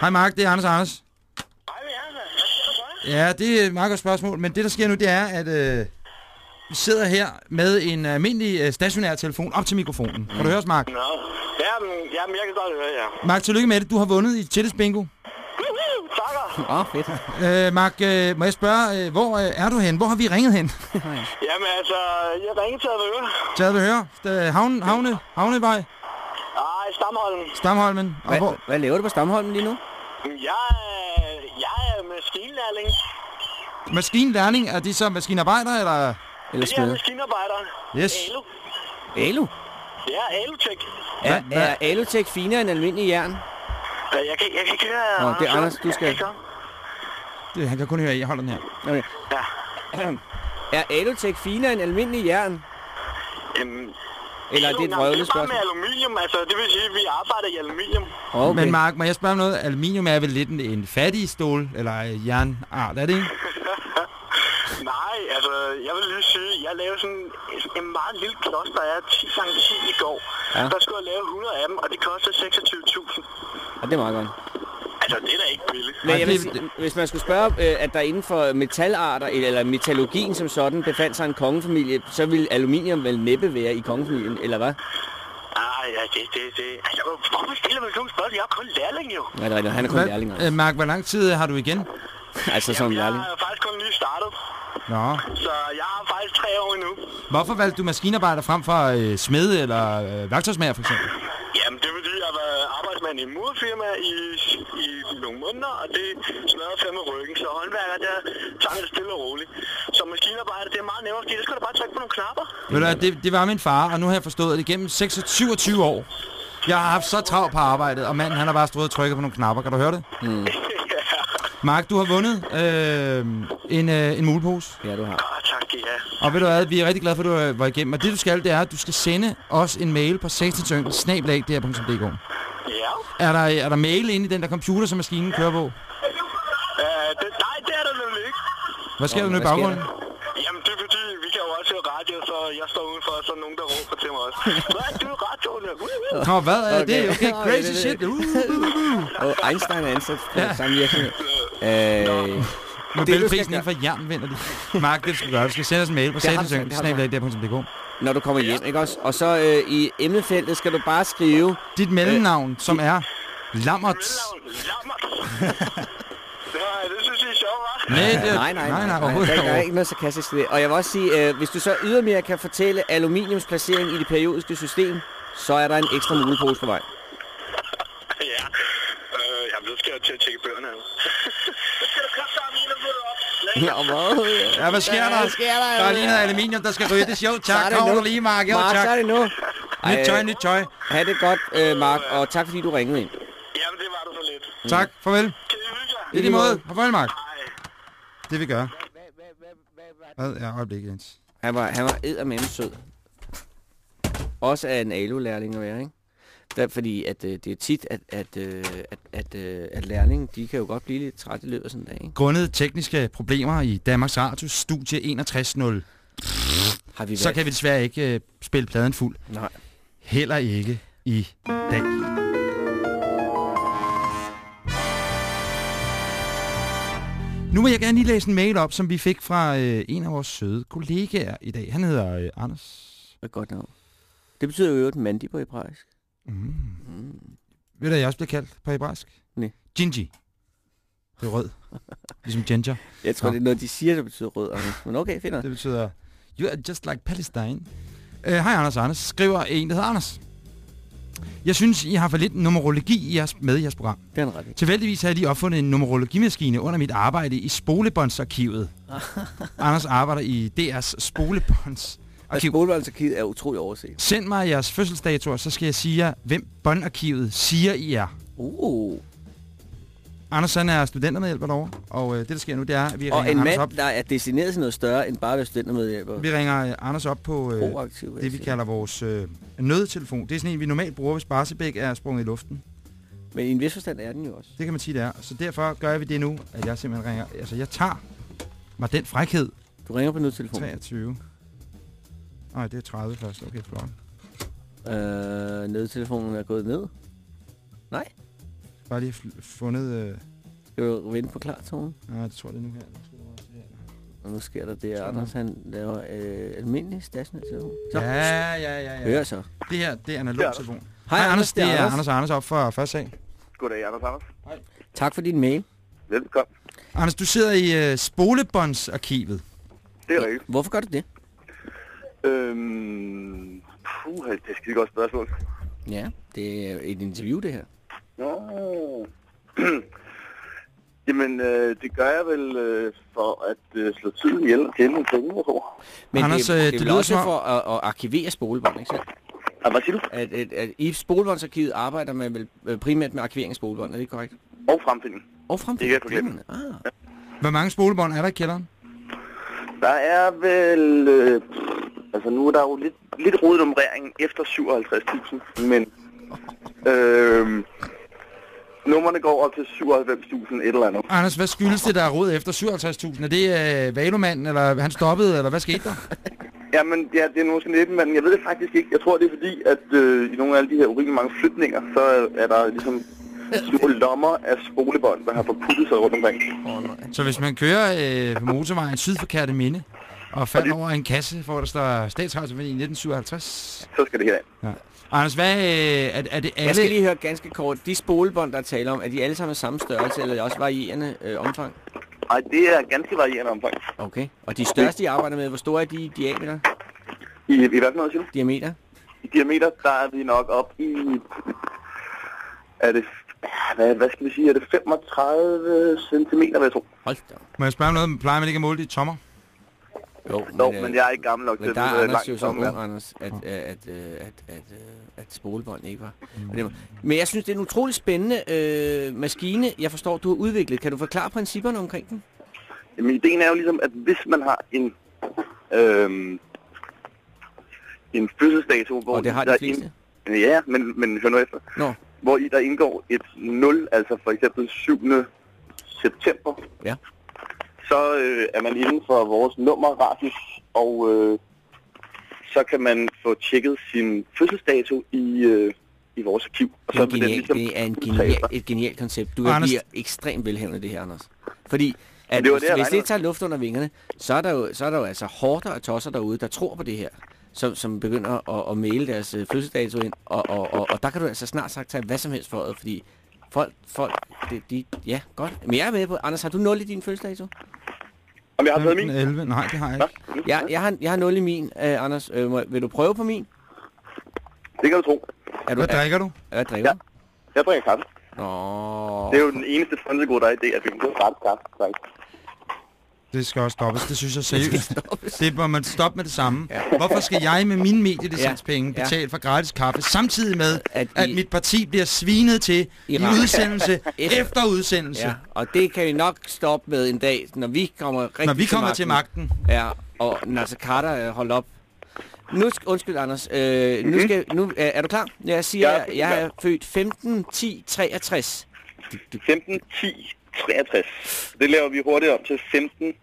Hej Mark, det er Anders Anders. Hej, det er for? Ja, det er et meget godt spørgsmål, men det, der sker nu, det er, at øh, sidder her med en almindelig øh, stationær telefon op til mikrofonen. Kan du høre os, Mark? Nå. Jamen, jamen, jeg kan godt høre jer. Mark, tillykke med det. Du har vundet i Tillis Bingo. Takker. Åh, oh, fedt. Øh, Mark, øh, må jeg spørge, øh, hvor øh, er du hen? Hvor har vi ringet hen? Jamen, altså, jeg ringede til. Taget vil høre. Øh, havne, havne, Havnevej, Ej, Stamholm. Stamholmen. Og Hvad, hvor? hvad laver du på Stamholmen lige nu? Jeg, er- jeg er maskinlærling. Maskinlærling, er de så maskinarbejder, eller? Eller Det er smed? maskinarbejder. Yes. Alu. Alu? Det er Alutek. Er, Hvad- er Alutech finere end almindelig jern? Jeg kan, jeg kan ikke høre... Nå, det er Anders, du skal- Det, han kan kun høre, jeg holder den her. Okay. Ja. Er Alutech finere end almindelig jern? Jamen, Eller er det et Jamen, vrøvlet Det er bare med spørgsmål? aluminium, altså det vil sige, at vi arbejder i aluminium. Okay. Men Mark, må jeg spørge om noget? Aluminium er vel lidt en, en fattig stål, eller jernart, er det ikke? Nej, altså, jeg vil lige sige, jeg lavede sådan en meget lille klods, der er 10 gange 10 i går. Ja. Ja. Der skulle jeg lave 100 af dem, og det koster 26.000. Ja, det er meget godt. Altså, det er da ikke billigt. Men jeg vil hvis man skulle spørge, øh, at der inden for metalarter eller metallurgien som sådan befandt sig en kongefamilie, så ville aluminium vel næppe være i kongefamilien, eller hvad? Ah, ja, det, det, det. Altså, hvorfor stiller man sådan spørgsmål? Jeg er kun lærling, jo. Nej, det er rigtigt. Han er kun lærling. øh, Mark, hvor lang tid har du igen? Altså som Jamen, jeg lærling. er faktisk kun lige startet, Nå. så jeg har faktisk tre år endnu. Hvorfor valgte du maskinarbejder frem for øh, smed eller øh, værktøjsmager, for eksempel? Jamen, det er fordi, jeg har været arbejdsmand i murfirma i, i nogle måneder, og det smadrer fandme ryggen. Så håndværker, der tager det stille og roligt. Så maskinarbejde, det er meget nemmere, fordi det skal du bare trykke på nogle knapper. Ved du det, det var min far, og nu har jeg forstået, at igennem 26, 27 år, jeg har haft så travlt på arbejdet, og manden han har bare stået og trykket på nogle knapper. Kan du høre det? Mark, du har vundet øh, en, øh, en mulepose. Ja, du har. Ah, tak have. Og ved du hvad, vi er rigtig glade for, at du øh, var igennem. Og det du skal, det er, at du skal sende os en mail på satansønken, snablag.dk. Ja. Er der, er der mail inde i den der computer, som maskinen kører på? Uh, det, nej, det er der nemlig ikke. Hvad sker Nå, der nu i baggrunden? Jamen, det er fordi, vi kan jo også høre radio, så jeg står udenfor, og så er nogen, der råber til mig også. Hvad er du i radioen? Uh, uh. Nå, hvad er det? Okay. Okay, Nå, crazy det shit. det. Uh, uh, uh. Og Einstein er ansat på Ja. ja. samme virksomhed. Øh, Nobelprisen inden for jern vinder de. Mark, det du skal gøre. Du skal sende os en mail på snablag.dk. når du kommer hjem, ikke også? Og så øh, i emnefeltet skal du bare skrive... Dit mellemnavn, som er Lammert. Nej, det synes I er sjovt, hva'? Nej, det er, Nej, nej, nej, nej, Der, er ikke. noget sarkastisk det. Og jeg vil også sige, øh, hvis du så ydermere kan fortælle aluminiums placering i det periodiske system, så er der en ekstra mulepose på vej. Ja. Øh, jamen, så skal jeg til at tjekke bøgerne nu. Så skal du kaste sammen i, Nå, hvad? Ja, hvad sker der? Hvad sker der? Der er lige noget aluminium, der skal ryddes. Jo, tak. nu. du lige, Mark? Jo, Mark, så er tak. det nu. Nyt tøj, nyt tøj. Ha' det godt, øh, Mark, og tak fordi du ringede ind. Jamen, det var du så lidt. Tak, farvel. I lige måde. Farvel, Mark. Hej. Det vi gør. Hvad er øjeblikket, Jens? Han var, han var eddermame sød. Også af en alu-lærling at være, ikke? Der, fordi at, øh, det er tit, at, at, øh, at, at, øh, at lærlingen, de kan jo godt blive lidt træt i løbet af sådan en dag, ikke? Grundet tekniske problemer i Danmarks Radio Studie 61.0, Har vi så kan vi desværre ikke øh, spille pladen fuld. Nej. Heller ikke i dag. Nu vil jeg gerne lige læse en mail op, som vi fik fra øh, en af vores søde kollegaer i dag. Han hedder øh, Anders. Er godt navn. Det betyder jo øvrigt mandi på hebraisk. Mm. Mm. Ved du, jeg også bliver kaldt på hebraisk? Nej. Gingy. Det er rød. ligesom ginger. Jeg tror, Nå. det er noget, de siger, der betyder rød. Men okay, finder. Det betyder, you are just like Palestine. Uh, Hej Anders Anders, skriver en, der hedder Anders. Jeg synes, I har for lidt numerologi i jeres, med i jeres program. Det er en ret. Tilfældigvis har jeg lige opfundet en numerologimaskine under mit arbejde i Spolebåndsarkivet. Anders arbejder i DR's Spolebåndsarkiv. Og Skolevalgsarkivet er utrolig overset. Send mig jeres fødselsdatoer, så skal jeg sige jer, hvem båndarkivet siger I er. Uh. Anders han er studentermedhjælper derovre, og øh, det der sker nu, det er, at vi Og ringer en Anders mand, op. der er destineret til noget større, end bare at være studentermedhjælper. Vi ringer øh, Anders op på øh, Proaktiv. det, vi sige. kalder vores øh, nødtelefon. Det er sådan en, vi normalt bruger, hvis Barsebæk er sprunget i luften. Men i en vis forstand er den jo også. Det kan man sige, det er. Så derfor gør vi det nu, at jeg simpelthen ringer. Altså, jeg tager mig den frækhed. Du ringer på nødtelefonen. 23. Nej, det er 30 først. Okay, flot. Øh, nødtelefonen er gået ned. Bare lige fundet... Øh, Skal du vente på klar tone? nej, det tror jeg det er nu her. Og nu sker der det, at Anders han laver øh, almindelig stationær telefon. Så, Ja, ja, ja, ja. hør så. Det her, det er analog telefon. Hej, Anders, det er Anders og Anders op for første sag. Goddag, Anders Anders. Tak for din mail. Velkommen. Anders, du sidder i uh, spolebåndsarkivet. Det er rigtigt. Hvorfor gør du det? Øhm, puh, det er et skide godt spørgsmål. Ja, det er et interview, det her. Nå. Jamen, øh, det gør jeg vel øh, for at øh, slå tiden ihjel og tjene nogle penge, jeg tror. Men Anders, det, øh, det, det det er lyder også som for at, at arkivere spolebånd, ikke sandt? Ah, hvad siger du? At, at, at i spolebåndsarkivet arbejder man vel øh, primært med arkivering af spolebånd, er det korrekt? Og fremfinding. Og Det fremtiden. kan jeg forglemme. Ah, Hvor mange spolebånd er der i kælderen? Der er vel... Øh, altså, nu er der jo lidt, lidt rodnummerering efter 57.000, men... Øh, nummerne går op til 97.000 et eller andet. Anders, hvad skyldes det, der er råd efter 57.000? Er det uh, valomanden, eller han stoppede, eller hvad skete der? Jamen, ja, det er måske lidt, men jeg ved det faktisk ikke. Jeg tror, det er fordi, at øh, i nogle af de her urimelig mange flytninger, så er der ligesom små lommer af spolebånd, der har forputtet sig rundt omkring. Så hvis man kører øh, på motorvejen syd for Kærteminde, og falder over en kasse, hvor der står statsradio i 1957. Så skal det her ind. Ja. Anders, hvad øh, er, er det alle... Jeg skal lige høre ganske kort. De spolebånd, der er tale om, er de alle sammen af samme størrelse, eller er det også varierende øh, omfang? Nej, det er ganske varierende omfang. Okay. Og de største, I arbejder med, hvor store er de i diameter? I, i hvad for noget, siger du? Diameter? I diameter, der er vi nok op i... Er det... Hvad, hvad skal vi sige? Er det 35 cm, vil jeg tro? Hold da. Må jeg spørge om noget? Plejer man ikke at måle det i tommer? Jo, Nå, øh, men jeg er ikke gammel nok til Men at der er Anders jo så ung, er. Anders, at, at, at, øh, at, at, øh, at spolebånd ikke var. Var- Men jeg synes, det er en utrolig spændende øh, maskine, jeg forstår, du har udviklet. Kan du forklare principperne omkring den? Jamen, ideen er jo ligesom, at hvis man har en... Øhm, en fødselsdato, hvor Og det har der de fleste. Ind, ja, men, men hør nu efter. Nå, Hvor i der indgår et 0, altså for eksempel 7. september, ja. Så øh, er man inden for vores nummerradius, og øh, så kan man få tjekket sin fødselsdato i, øh, i vores arkiv. Og Det er, den genial, det er en genial, et genialt koncept. Du er Anders- bliver ekstremt velhævende det her, Anders. Fordi at det var hvis, det, hvis regnede det tager luft under vingerne, så er der jo, så er der jo altså hårder og tosser derude, der tror på det her. Som, som begynder at, at maile deres øh, fødselsdato ind. Og, og, og, og der kan du altså snart sagt tage hvad som helst for det, fordi folk, folk, det, de, ja, godt. Men jeg er med på, Anders, har du 0 i din fødselsdato? Om jeg har taget 15, min? 11? Nej, det har jeg ikke. Nå, Jeg, jeg, har, jeg har 0 i min, øh, Anders. Øh, må, vil du prøve på min? Det kan du tro. Er du, Hvad drikker du? Er drikker? Ja. Jeg drikker kaffe. Nå. Det er jo den eneste fronsegode, der er i det, at vi kan få gratis kaffe. faktisk. Det skal også stoppes, det synes jeg seriøst. Det må man stoppe med det samme. Hvorfor skal jeg med mine medielicenspenge Ja. betale for gratis kaffe, samtidig med, At at, mit parti bliver svinet til I i udsendelse Efter- udsendelse, Ja, og det kan vi nok stoppe med en dag, når vi kommer rigtig når vi kommer til magten. Ja, og Nasser Carter er holdt op. Nu, sk- undskyld Anders, øh, nu skal, nu, øh, er du klar? Jeg siger, Ja, jeg, jeg er født 15, 10, 63. 15, 10, 63. Det laver vi hurtigt om til 15.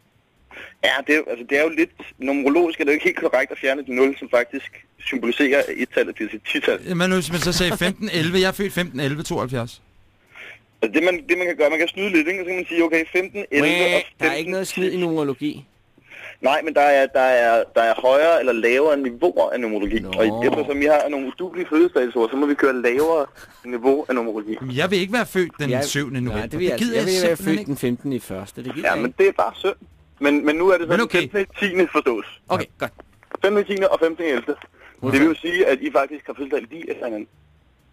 Ja, det er, jo- altså, det er jo lidt... Numerologisk er det jo ikke helt korrekt at fjerne et 0, som faktisk symboliserer et tal til et 10-tal. Men hvis man så sagde 15, 11, jeg er født 15, 11, 72. Altså, det, man, det man kan gøre, man kan snyde lidt, ikke? Så kan man sige, okay, 15, 11 og 15, Der er ikke noget snyd i numerologi. Nej, men der er, der, er, der er højere eller lavere niveauer af numerologi. Nå. Og eftersom vi har nogle udulige fødselsdagsord, så må vi køre lavere niveau af numerologi. Men Jeg vil ikke være født den Jeg- 7. november. Nej, det vil jeg, gider jeg, jeg vil være født ikke. den 15. i første. Det gider Ja, jeg men det er bare synd. Men, men nu er det sådan, okay. okay. 15. 10. forstås. Okay, godt. 15. 10. og 15. 11. Det vil jo sige, at I faktisk har fødselsdag lige efter hinanden.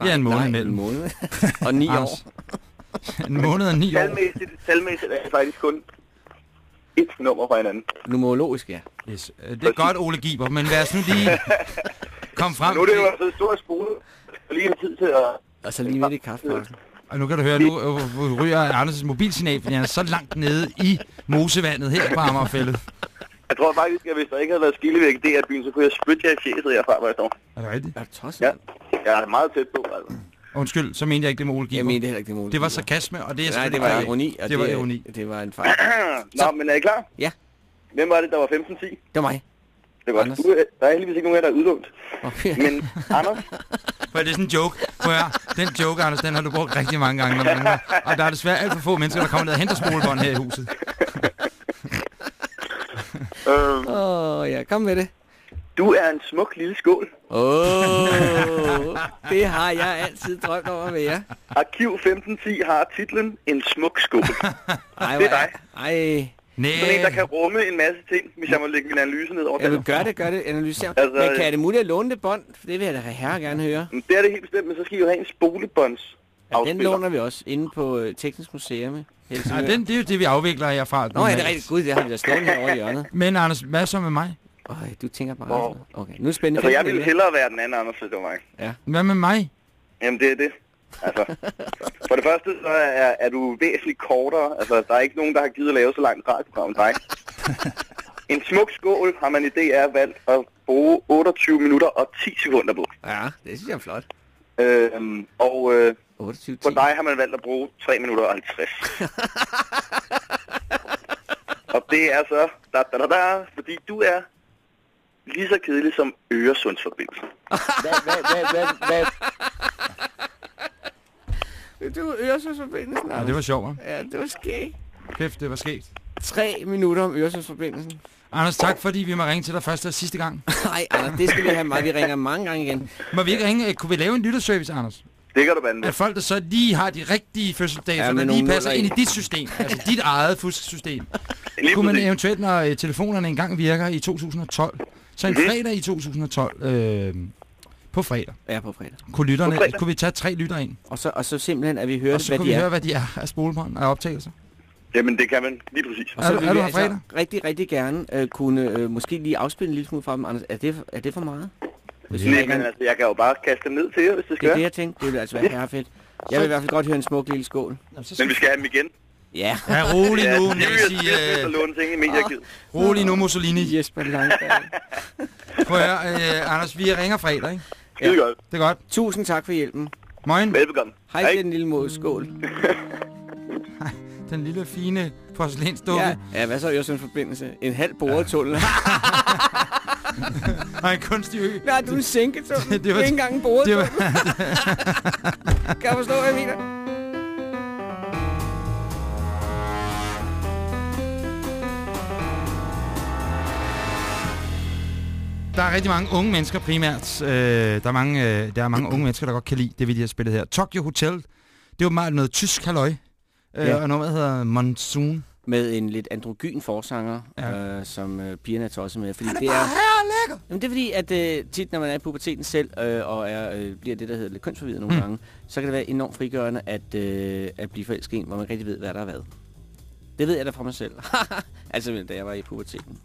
Ja, en måned imellem. En måned. og ni år. En måned og ni år. Talmæssigt, talmæssigt er det faktisk kun et nummer fra hinanden. Numerologisk, ja. Yes. øh, Det er godt, Ole Giber, men lad os nu lige komme frem Nu er det jo altså et stort spole. Lige en tid til at... Og så lige midt i kaffepausen. Og nu kan du høre, nu øh, ryger Anders' mobilsignal, fordi han er så langt nede i mosevandet her på Amagerfældet. Jeg tror faktisk, at hvis der ikke havde været skillevæg i DR-byen, så kunne jeg spytte jer i fjeset herfra, hvor jeg står. Er det rigtigt? Er du tosset? Ja, jeg er meget tæt på, altså. Undskyld, så mente jeg ikke det med Ole Giber. Jeg mente heller ikke, det muligt. det var sarkasme, og det er Nej, det var ironi. Og Det var ironi. Det var en fejl. Nå, men er I klar? Ja. Hvem var det, der var 15-10? Det var mig. Det var Anders. du, øh, Der er heldigvis ikke nogen af der er udlånt. Okay. Men Anders, For det er sådan en joke. Prøv at høre, den joke, Anders, den har du brugt rigtig mange gange. Når man og der er desværre alt for få mennesker, der kommer ned og henter spolebånd her i huset. Øhm, Åh, oh, ja, kom med det. Du er en smuk lille skål. Åh, oh, det har jeg altid drømt om at være. Arkiv 1510 har titlen En smuk skål. Ej, Det er dig. Ej, Nej. Sådan en, der kan rumme en masse ting, hvis jeg må lægge min analyse ned over jeg vil det. gøre det, gør det, analysere. Altså, Men kan det muligt at låne det bånd? Det vil jeg da herre gerne høre. Det er det helt bestemt, men så skal I jo have en spolebånds Ja, den låner vi også inde på øh, Teknisk Museum Ja, den, det er jo det, vi afvikler herfra. Nå, ja, det er rigtigt. Gud, det har vi da stående herovre i hjørnet. Men Anders, hvad så med mig? Øj, du tænker bare... Hvor-. Okay, nu er det spændende. Altså, jeg ville hellere være den anden, Anders, hvis det var mig. Hvad med mig? Jamen, det er det. Altså, for det første, så er, er du væsentligt kortere. Altså, der er ikke nogen, der har givet at lave så langt radioprogram dig. En smuk skål har man i DR valgt at bruge 28 minutter og 10 sekunder på. Ja, det synes jeg er flot. Øhm, og øh, 28 for dig har man valgt at bruge 3 minutter og 50. og det er så, da, da, da, da, fordi du er lige så kedelig som Øresundsforbindelsen. Hvad, hvad, hvad, hvad, hvad? Du er Øresundsforbindelsen, Ja, det var sjovt, hva'? Ja, det var skægt. Kæft, det var sket. Tre minutter om Øresundsforbindelsen. Anders, tak fordi vi må ringe til dig første og sidste gang. Nej, Anders, det skal vi have meget. Vi ringer mange gange igen. Må vi ikke ringe? Kunne vi lave en lytterservice, Anders? Det kan du bande. At folk, der så lige har de rigtige fødselsdage, Ja, med der lige passer ind i dit system. Altså dit eget fusksystem. Kunne man eventuelt, når øh, telefonerne engang virker i 2012, så en Mhm. fredag i 2012, øh, på fredag, Ja, på fredag. kunne, lytterne, På fredag? kunne vi tage tre lytter ind, Og så, og så simpelthen, at vi hører og det, så hvad kunne de vi er. høre, hvad de er af spolebånd af optagelser. Jamen, det kan man lige præcis. Og Er så du- vil er vi du her altså fredag? rigtig, rigtig gerne øh, kunne øh, måske lige afspille en lille smule fra dem. Anders, er det, er det for meget? Hvis vi Nej, men altså, jeg kan jo bare kaste dem ned til jer, hvis det det skal er det, jeg tænkte. Det ville altså være herrefedt. Jeg vil i hvert fald godt høre en smuk lille skål. Men vi skal have dem igen. Ja. Ja, rolig Ja, nu, det Nancy. spille Øh, mediearkivet. rolig nu, Mussolini. Jesper Langberg. Prøv at høre, øh, Anders, vi ringer fredag, ikke? Skide godt. Det er godt. Tusind tak for hjælpen. Moin, Velbekomme. Hej, Hej. den lille måde. Skål. den lille fine porcelænsdukke. Ja, ja, hvad så Øresundsforbindelse? En halv boretunnel. Og en kunstig ø. Nej, du er en sænketunnel. Det Det var- var ikke engang en Det boretunnel. Kan jeg forstå, hvad jeg mener? Der er rigtig mange unge mennesker primært. Øh, der, er mange, øh, der er mange unge mennesker, der godt kan lide det, vi lige har spillet her. Tokyo Hotel, det er jo meget noget tysk halløj. Øh, Ja. Og noget, der hedder Monsoon. Med en lidt androgyn forsanger, Ja. øh, som øh, pigerne er tosset med. Fordi det er, jamen, det er fordi, at øh, tit når man er i puberteten selv, øh, og er, øh, bliver det, der hedder lidt kønsforvirret nogle Mm. gange, så kan det være enormt frigørende at, øh, at blive forelsket en, hvor man rigtig ved, hvad der er hvad. Det ved jeg da fra mig selv. altså, da jeg var i puberteten.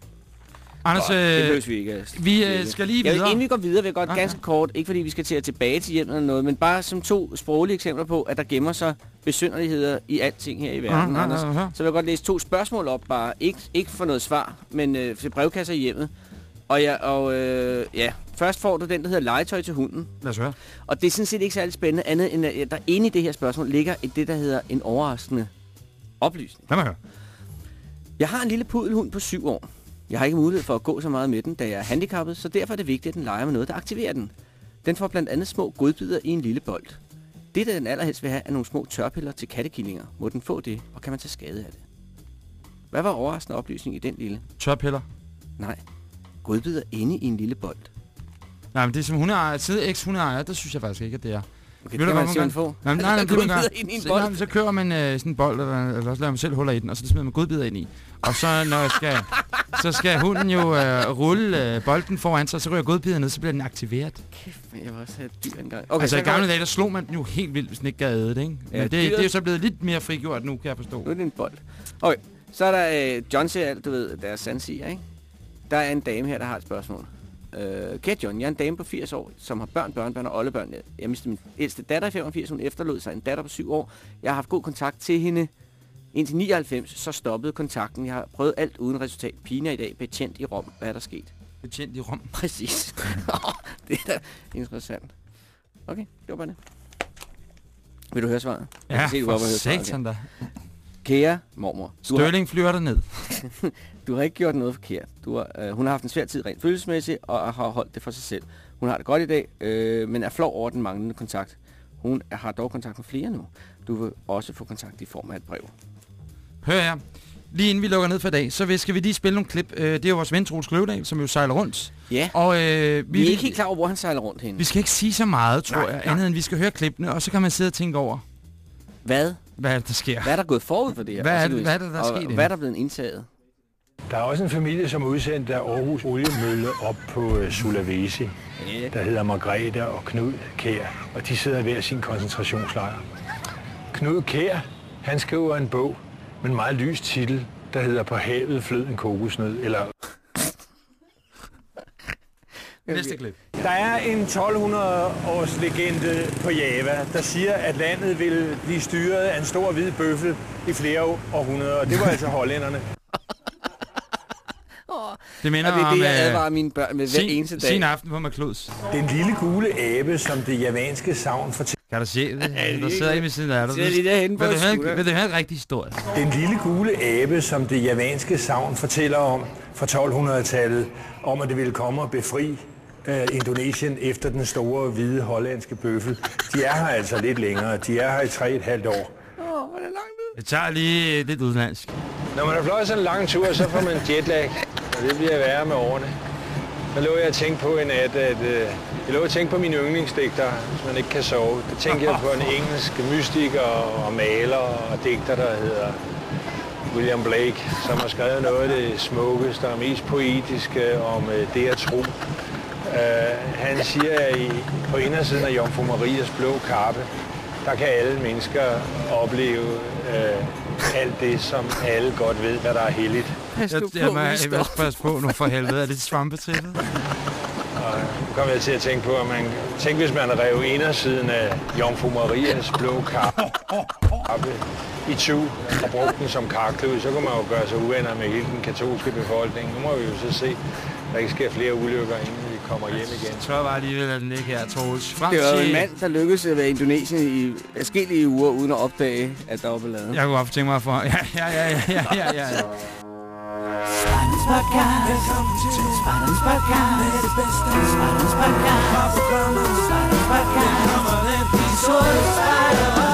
Anders, Godt, det øh, behøves vi ikke. vi, øh, det skal lige Jeg vil, videre. inden vi går videre, vil jeg godt ja, ganske kort, ikke fordi vi skal til at tilbage til hjemmet eller noget, men bare som to sproglige eksempler på, at der gemmer sig besynderligheder i alting her i verden, ja, Anders. ja, ja. Så vil jeg godt læse to spørgsmål op, bare ikke, ikke for noget svar, men øh, til brevkasser i hjemmet. Og, ja, og øh, ja, først får du den, der hedder legetøj til hunden. Lad os høre. Og det er sådan set ikke særlig spændende, andet end at der inde i det her spørgsmål ligger et, det, der hedder en overraskende oplysning. Lad mig høre. Jeg har en lille pudelhund på syv år. Jeg har ikke mulighed for at gå så meget med den, da jeg er handicappet, så derfor er det vigtigt, at den leger med noget, der aktiverer den. Den får blandt andet små godbidder i en lille bold. Det, der den allerhelst vil have, er nogle små tørpiller til kattekillinger. Må den få det, og kan man tage skade af det? Hvad var overraskende oplysning i den lille? Tørpiller. Nej. Godbidder inde i en lille bold. Nej, men det er som hundeejer, side eks hundeejer, der synes jeg faktisk ikke, at det er. Okay, Ved det kan man simpelthen få. Nej, nej, nej, det man gør. Så, nej, så kører man øh, sådan en bold, eller, eller også laver man selv huller i den, og så smider man godbidder ind i. Og så når jeg skal, så skal hunden jo øh, rulle øh, bolden foran sig, så ryger godbidder ned, så bliver den aktiveret. Kæft, jeg vil også have dyr engang. Okay, altså så i gamle dage, der slog man den jo helt vildt, hvis den ikke gad æde det, ikke? Men Ja, det, det er dyret- jo så blevet lidt mere frigjort nu, kan jeg forstå. Nu er det en bold. Okay, så er der øh, John siger alt, du ved, deres sandsiger, ikke? Der er en dame her, der har et spørgsmål. Øh, kære John, jeg er en dame på 80 år, som har børn, børnebørn og oldebørn. Jeg mistede min ældste datter i 85, hun efterlod sig en datter på 7 år. Jeg har haft god kontakt til hende indtil 99, så stoppede kontakten. Jeg har prøvet alt uden resultat. Er i dag betjent i Rom. Hvad er der sket? Betjent i Rom. Præcis. det er da interessant. Okay, det var bare det. Vil du høre svaret? Jeg Ja, kan se, du for satan da. Kære mormor, du har, Størling flyver ned. du har ikke gjort noget forkert. Du har, øh, hun har haft en svær tid rent følelsesmæssigt, og har holdt det for sig selv. Hun har det godt i dag, øh, men er flov over den manglende kontakt. Hun har dog kontakt med flere nu. Du vil også få kontakt i form af et brev. Hør her. lige inden vi lukker ned for i dag, så vil, skal vi lige spille nogle klip. Øh, det er jo vores ven Troels Kløvedal, som jo sejler rundt. Ja, Og øh, vi er ikke helt klar over, hvor han sejler rundt henne. Vi skal ikke sige så meget, tror Nej, jeg, nej. andet end vi skal høre klippene, og så kan man sidde og tænke over, Hvad? hvad er det, der sker. Hvad er der gået forud for det her? Hvad er Og så det- videre. hvad er det, der er og, sket Og hvad er der blevet indtaget? Der er også en familie, som er udsendt af Aarhus Oliemølle op på øh, Sulawesi, Ja. der hedder Margrethe og Knud Kær, og de sidder i hver sin koncentrationslejr. Knud Kær, han skriver en bog med en meget lys titel, der hedder På havet flød en kokosnød, eller Næste klip. Der er en 1200 års legende på Java, der siger, at landet vil blive styret af en stor hvid bøffel i flere århundreder, og det var altså hollænderne. Det minder Og det er om det, jeg øh, advarer mine børn med hver sin, eneste dag. sin aften på McLuds. Den lille gule abe, som det javanske savn fortæller. Kan du se det? Der sidder en ved siden af dig. Sidder lige derhenne på Vil du høre vil du høre en rigtig historie? Den lille gule abe, som det javanske savn fortæller om fra 1200-tallet, om at det ville komme og befri øh, Indonesien efter den store hvide hollandske bøffel. De er her altså lidt længere. De er her i tre et halvt år. Jeg tager lige lidt udenlandsk. Når man har fløjet sådan en lang tur, så får man jetlag, og det bliver værre med årene. Så lå jeg at tænke på en nat, at øh, jeg lå at tænke på mine yndlingsdigter, hvis man ikke kan sove. Der tænkte jeg på en engelsk mystiker og maler og digter, der hedder William Blake, som har skrevet noget af det smukkeste og mest poetiske om øh, det at tro. Uh, han siger at i, på indersiden af Jomfru Marias blå kappe, der kan alle mennesker opleve uh, alt det, som alle godt ved, hvad der er helligt. Pas Jeg, nu jeg, på, jeg, vi jeg, står. jeg passe på nu for helvede. Er det kommer jeg til at tænke på, at man... Tænk, hvis man rev indersiden af Jomfru Marias blå kappe i tu og brugte den som karklud, så kunne man jo gøre sig uvenner med hele den katolske befolkning. Nu må vi jo så se, at der ikke sker flere ulykker, inden vi kommer hjem igen. Jeg tror bare alligevel, at den ligger her, Troels. Frem Det var en mand, der lykkedes at være i Indonesien i forskellige uger, uden at opdage, at der var ballade. Jeg kunne godt tænke mig for... Ja, ja, ja, ja, ja, ja, ja. Spartans Podcast. Velkommen til Spartans Podcast. Med det bedste. Spartans Podcast. Fra programmet Spartans Podcast. Det kommer nemt i sorte spejder.